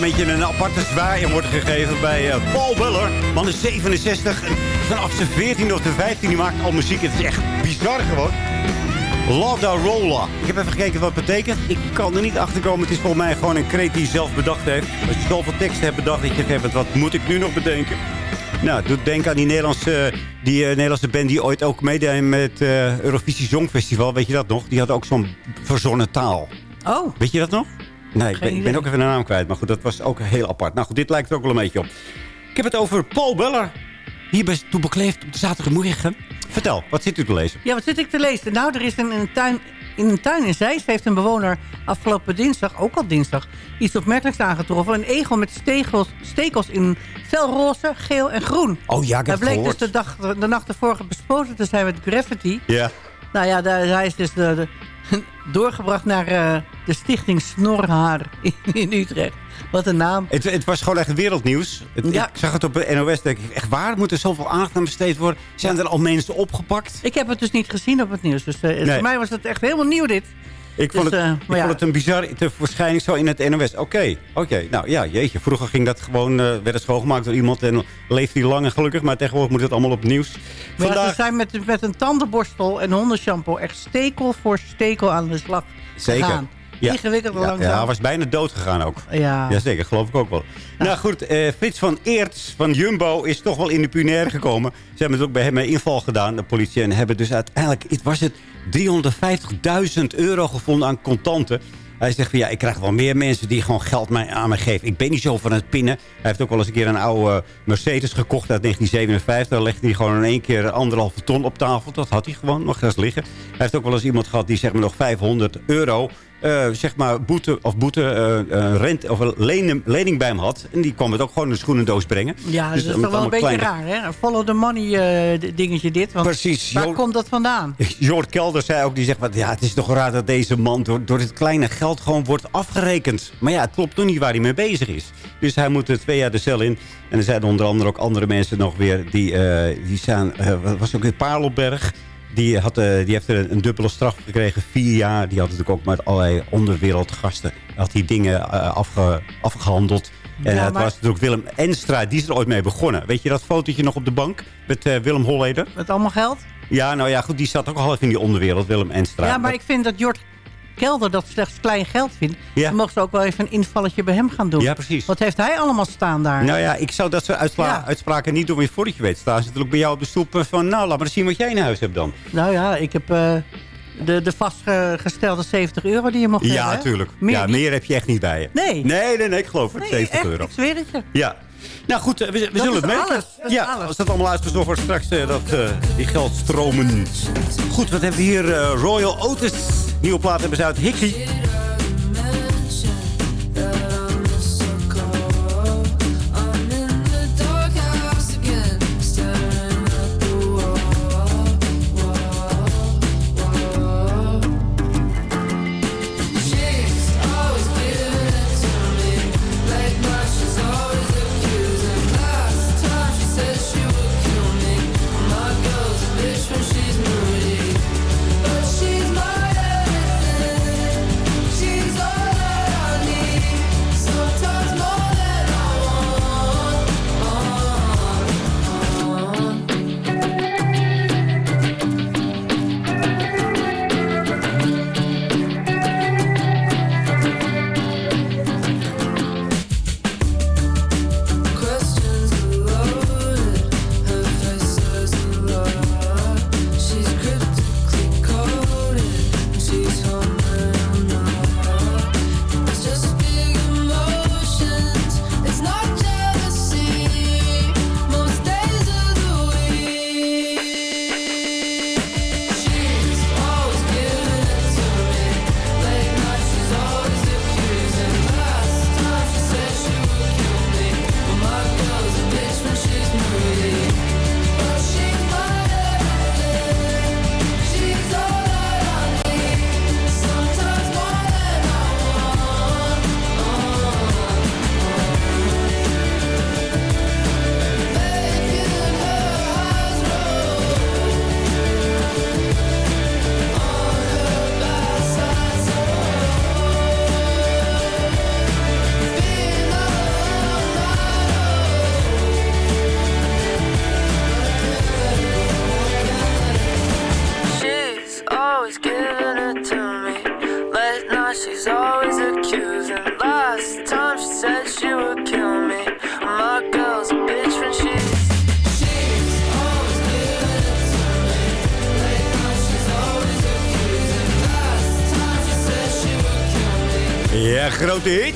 beetje een aparte zwaai wordt gegeven bij eh, Paul Weller. Man is 67. En vanaf zijn 14 of de 15 die maakt al muziek. Het is echt bizar gewoon. Lada Rolla. Ik heb even gekeken wat het betekent. Ik kan er niet achter komen. Het is volgens mij gewoon een kreet die hij zelf bedacht heeft. Als je zoveel teksten hebt bedacht, dat je zegt, wat moet ik nu nog bedenken? Nou, doet denken aan die Nederlandse, die, eh, Nederlandse band die ooit ook meedeed met eh Eurovisie Songfestival. Weet je dat nog? Die had ook zo'n verzonnen taal. Oh. Weet je dat nog? Nee, ik ben, ik ben idee. ook even de naam kwijt. Maar goed, dat was ook heel apart. Nou goed, dit lijkt er ook wel een beetje op. Ik heb het over Paul Beller. Hier bij Toe Bekleefd op de zaterdagmorgen. Vertel, wat zit u te lezen? Ja, wat zit ik te lezen? Nou, er is in een tuin in, een tuin in Zeist heeft een bewoner afgelopen dinsdag, ook al dinsdag, iets opmerkelijks aangetroffen. Een egel met stekels, stekels in felroze, geel en groen. Oh ja, ik heb Hij bleek gehoord. dus de, dag, de nacht ervoor bespoten te zijn met graffiti. Ja. Nou ja, daar, hij is dus de, de- [laughs] doorgebracht naar eh, de stichting Snorhaar in, in Utrecht. Wat een naam. Het, het was gewoon echt wereldnieuws. Het, Ja. Ik zag het op de NOS. Denk ik, echt waar? Moet er zoveel aandacht aan besteed worden? Zijn er al mensen opgepakt? Ik heb het dus niet gezien op het nieuws. Dus eh, Nee. voor mij was het echt helemaal nieuw dit. Ik vond, Dus, het, eh, ik maar ja. vond het een bizar te verschijning zo in het NOS. Oké, oké. Nou ja, jeetje. Vroeger ging dat gewoon, eh, werd het schoongemaakt door iemand en leefde hij lang en gelukkig. Maar tegenwoordig moet het allemaal op het nieuws. Maar ja, Vandaag, ze zijn met, met een tandenborstel en hondenshampoo echt stekel voor stekel aan de slag Zeker. gegaan. Ingewikkeld ja, langzaam. Ja, hij was bijna dood gegaan ook. Ja. Jazeker, geloof ik ook wel. Nou goed, eh, Frits van Eerts van Jumbo is toch wel in de punaire gekomen. Ze hebben het ook bij hem een inval gedaan, de politie. En hebben dus uiteindelijk, het was het 350.000 euro gevonden aan contanten. Hij zegt van ja, ik krijg wel meer mensen die gewoon geld mij, aan me geven. Ik ben niet zo van het pinnen. Hij heeft ook wel eens een keer een oude Mercedes gekocht uit 1957. Daar legde hij gewoon in één keer anderhalve ton op tafel. Dat had hij gewoon nog eens liggen. Hij heeft ook wel eens iemand gehad die zeg maar nog 500 euro... eh, zeg maar boete of boete eh, eh, rent of een lening, lening bij hem had. En die kwam het ook gewoon in de schoenendoos brengen. Ja, Dus dat is toch wel een beetje raar, hè? Een Follow the money dingetje dit. Want Precies, Waar komt dat vandaan? [laughs] Jort Kelder zei ook, die zegt, wat, ja, het is toch raar dat deze man door, door dit kleine geld gewoon wordt afgerekend. Maar ja, het klopt toch niet waar hij mee bezig is. Dus hij moet er twee jaar de cel in. En er zijn onder andere ook andere mensen nog weer, die, die zijn, wat was ook weer, Parelberg. Die, had, eh, die heeft een dubbele straf gekregen, vier jaar. Die had natuurlijk ook met allerlei onderwereldgasten. Had die dingen eh, afge, afgehandeld. En Ja, het was natuurlijk Willem Enstra, die is er ooit mee begonnen. Weet je dat fotootje nog op de bank met eh, Willem Holleder? Met allemaal geld? Ja, nou ja, goed, die zat ook al half in die onderwereld, Willem Enstra. Ja, maar Dat- ik vind dat Jort Kelder dat slechts klein geld vindt. Ja. Dan mogen ze ook wel even een invalletje bij hem gaan doen. Ja, precies. Wat heeft hij allemaal staan daar? Nou ja, ik zou dat soort Ja. uitspraken niet doen. Want voordat je weet, staan ze natuurlijk bij jou op de stoep eh, van... nou, laat maar eens zien wat jij in huis hebt dan. Nou ja, ik heb eh, de, de vastgestelde 70 euro die je mocht hebben. ja, natuurlijk. Meer ja, meer heb je echt niet bij je. Nee. Nee, nee, nee, ik geloof het. Nee, 70 echt, euro. ik zweer het je. Ja. Nou goed, eh, we, we zullen het merken. alles, dat ja, alles. als dat allemaal uitgezocht wordt straks, eh, dat, eh, die geldstromen. Goed, wat hebben we hier? Royal Otis. Nieuwe plaat hebben ze uit Hickey.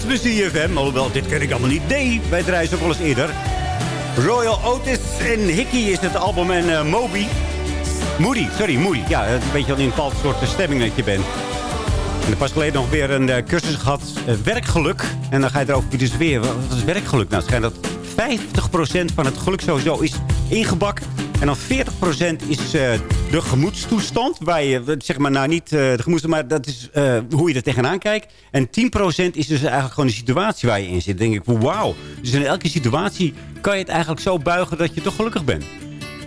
Hits bij CFM. Alhoewel, dit ken ik allemaal niet. Nee, wij draaien ze ook wel eens eerder. Royal Otis en Hickey is het album en eh, Moby. Moody, sorry, Moody. Ja, een beetje in een bepaald soort stemming dat je bent. En pas geleden nog weer een eh, cursus gehad, eh, werkgeluk. En dan ga je erover filosoferen. Wat wat is werkgeluk? Nou, het schijnt dat 50% van het geluk sowieso is ingebakken. En dan 40% is de gemoedstoestand. Waar je, zeg maar, nou niet eh, de gemoedstoestand, maar dat is eh, hoe je er tegenaan kijkt. En 10% is dus eigenlijk gewoon de situatie waar je in zit. Dan denk ik, wauw. Dus in elke situatie kan je het eigenlijk zo buigen dat je toch gelukkig bent.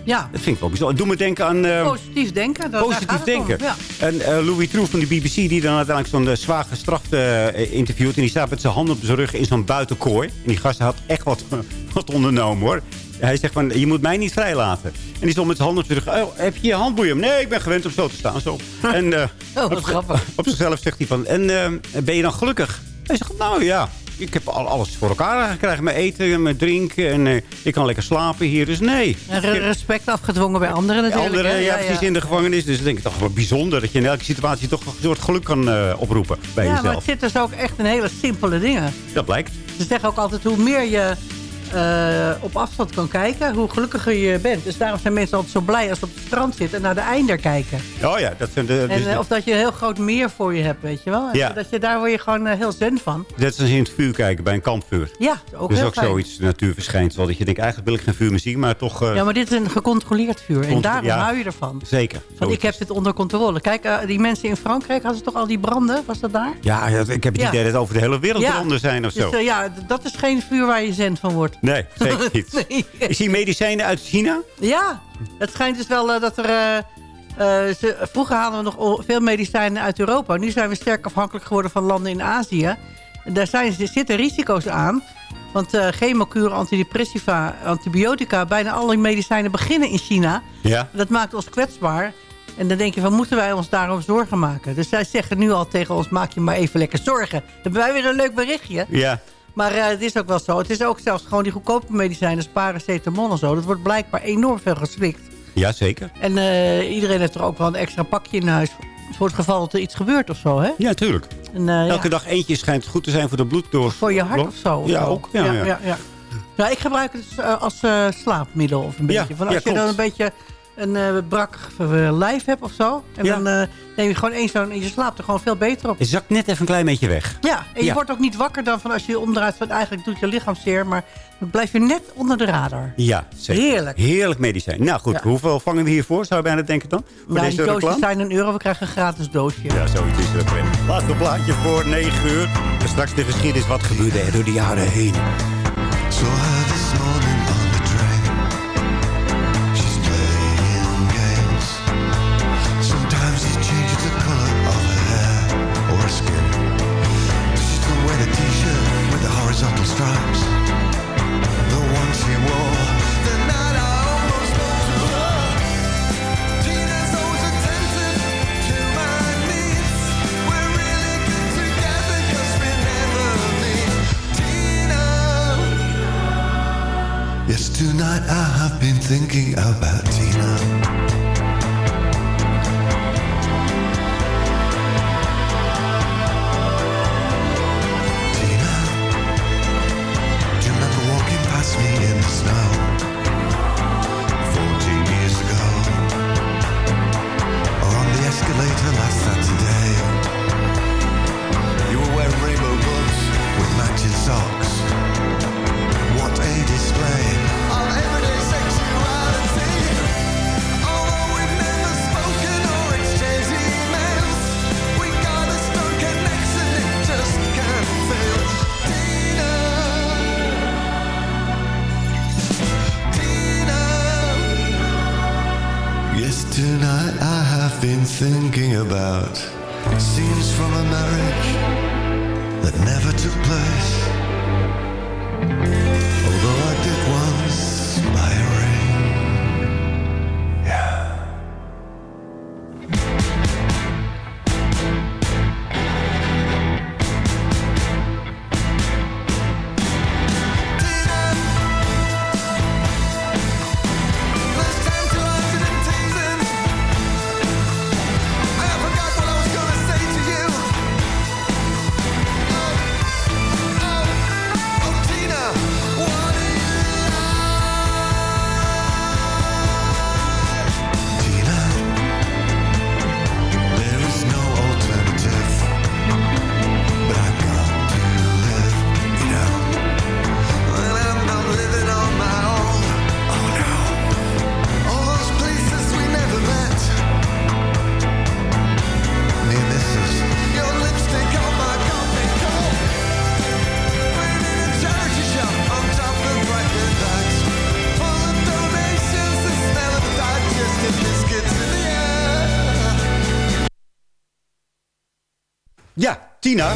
Ja, Dat vind ik wel bijzonder. Doe me denken aan... eh, positief denken. daar Positief om. denken. Ja. En Louis True van de BBC, die dan uiteindelijk zo'n uh, zwaar gestrafte eh, interviewt. En die staat met zijn handen op zijn rug in zo'n buitenkooi. En die gast had echt wat, [laughs] wat ondernomen hoor. Hij zegt van, je moet mij niet vrijlaten. En die stond met zijn handen op zijn rug. Oh, heb je je handboeien? Nee, ik ben gewend om zo te staan. Zo. En eh, Oh, wat op, grappig. op zichzelf zegt hij van, en eh, ben je dan gelukkig? Hij zegt, nou ja, ik heb al alles voor elkaar gekregen. Mijn eten en mijn drinken. En eh, ik kan lekker slapen hier. Dus nee. Respect afgedwongen bij anderen natuurlijk. Anderen, ja, precies in de gevangenis. Dus ik denk toch wel bijzonder dat je in elke situatie toch een soort geluk kan oproepen bij Ja, maar het jezelf. zit dus ook echt in hele simpele dingen. Dat blijkt. Ze zeggen ook altijd hoe meer je eh, op afstand kan kijken, hoe gelukkiger je bent. Dus daarom zijn mensen altijd zo blij als ze op het strand zitten en naar de einder kijken. Oh ja, dat zijn de... En, dus eh, of dat je een heel groot meer voor je hebt, weet je wel. En Ja. Dat je, daar word je gewoon eh, heel zen van. Net als in het vuur kijken bij een kampvuur. Ja, ook dus ook fijn. zoiets natuurverschijnsel. Dat je denkt, eigenlijk wil ik geen vuur meer zien, maar toch... Ja, maar dit is een gecontroleerd vuur. En daarom ja. hou je ervan. Zeker. Want ik heb dit onder controle. Kijk, die mensen in Frankrijk hadden ze toch al die branden? Was dat daar? Ja, ik heb het idee dat over de hele wereld branden zijn of zo. Dus ja, dat is geen vuur waar je zen van wordt. Nee, zeker [laughs] niet. Nee. Is die medicijnen uit China? Ja, het schijnt dus wel eh, dat er... eh, eh, ze, vroeger haalden we nog veel medicijnen uit Europa. Nu zijn we sterk afhankelijk geworden van landen in Azië. En daar zijn, zitten risico's aan. Want eh chemokuur, antidepressiva, antibiotica... bijna alle medicijnen beginnen in China. Ja. Dat maakt ons kwetsbaar. En dan denk je van, moeten wij ons daarom zorgen maken? Dus zij zeggen nu al tegen ons, maak je maar even lekker zorgen. Dan hebben wij weer een leuk berichtje. Ja. Maar eh, het is ook wel zo. Het is ook zelfs gewoon die goedkope medicijnen, paracetamol en zo. Dat wordt blijkbaar enorm veel geslikt. Ja, zeker. En eh, iedereen heeft er ook wel een extra pakje in huis. Voor het geval dat er iets gebeurt of zo, hè? Ja, tuurlijk. En, eh, Elke ja, dag eentje schijnt goed te zijn voor de bloeddoor. voor je hart of zo. of Ja, zo. ook. Ja, ja. ja, ja. Nou, ik gebruik het dus, als slaapmiddel of een beetje. Van als ja, je dan klopt. een beetje een eh brak eh, lijf hebt of zo. En Ja. dan eh, neem je gewoon één zo'n... en je slaapt er gewoon veel beter op. Het zakt net even een klein beetje weg. Ja, en je Ja. wordt ook niet wakker dan van als je je omdraait. Van eigenlijk doet je lichaam zeer, maar dan blijf je net onder de radar. Ja, zeker. Heerlijk. Heerlijk medicijn. Nou goed, Ja. hoeveel vangen we hiervoor? Zou je bijna denken dan? Voor Nou, deze die doosjes zijn een euro. We krijgen een gratis doosje. Ja, zoiets is het. Laatste plaatje voor 9 uur. En straks de geschiedenis. Wat gebeurde er door de jaren heen? Thinking about Tina. Tina.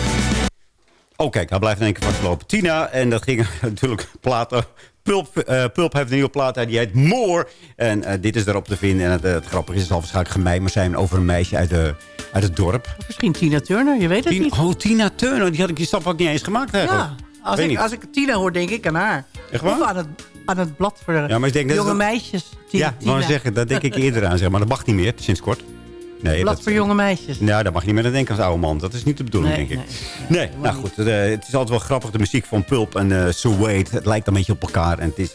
Oh, kijk, hij blijft in één keer vastlopen. Tina, en dat ging [laughs] natuurlijk platen. Pulp, eh, Pulp heeft een nieuwe plaat uit, die heet More. En eh, dit is daarop te vinden. En het, eh, het grappige is, het zal waarschijnlijk gemijmer zijn over een meisje uit, de, uit het dorp. Misschien Tina Turner, je weet het niet. oh, Tina Turner, die had ik die stap ook niet eens gemaakt eigenlijk. Ja, als ik, als ik Tina hoor, denk ik aan haar. Echt waar? Of aan het, aan het blad voor de Ja, maar ik denk, dat is jonge meisjes. Tina, ja, Tina. zeggen, dat denk ik eerder aan. Zeg maar dat mag niet meer, sinds kort. Nee, blad dat, voor jonge meisjes. Ja, daar mag je niet meer aan denken als oude man. Dat is niet de bedoeling, Nee, denk ik. Nee, nou goed. eh, het is altijd wel grappig, de muziek van Pulp en eh Suede. Het lijkt een beetje op elkaar. En het is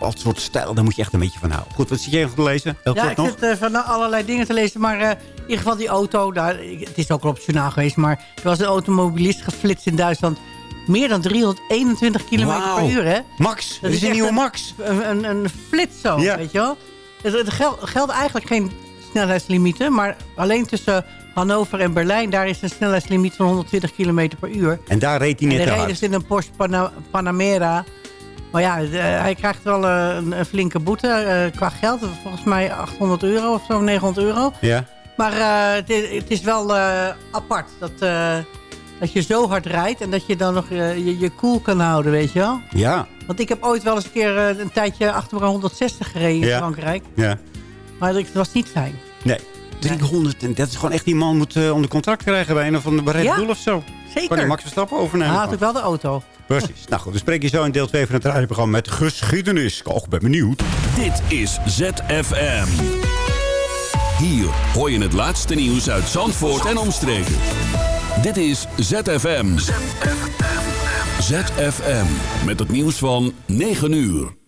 wat soort stijl, daar moet je echt een beetje van houden. Goed, wat zit jij nog te lezen? Heel Ja, ik nog. zit van allerlei dingen te lezen. Maar in ieder geval die auto, daar, het is ook al op het journaal geweest. Maar er was een automobilist geflitst in Duitsland. Meer dan 321 km per uur, hè? Max, Dat is een nieuwe Max. Een, een, een flits zo, Ja. weet je wel? Het, het gel- geldt eigenlijk geen snelheidslimieten. Maar alleen tussen Hannover en Berlijn... daar is een snelheidslimiet van 120 km per uur. En daar reed hij En net reden hard. is in een Porsche Pana- Panamera. Maar ja, de- hij krijgt wel eh, een, een flinke boete eh, qua geld. Volgens mij 800 euro of zo, 900 euro. Ja? Maar eh, het, is, het is wel eh, apart dat, eh, dat je zo hard rijdt... en dat je dan nog eh, je, je koel kan houden, weet je wel. Ja. Want ik heb ooit wel eens een keer eh, een tijdje achter elkaar 160 gereden in Ja. Frankrijk. Ja. Maar het was niet fijn. Nee. 300, en dat is gewoon echt die man moet eh, onder contract krijgen bij een of andere Red Ja, Bull of zo. Zeker. Kan die Max Verstappen overnemen. Hij had ook wel de auto. Precies. [laughs] Nou goed, we spreken je zo in deel 2 van het radioprogramma met geschiedenis. Ik ben benieuwd. Dit is ZFM. Hier hoor je het laatste nieuws uit Zandvoort en omstreken. Dit is ZFM. ZFM. Met het nieuws van 9 uur.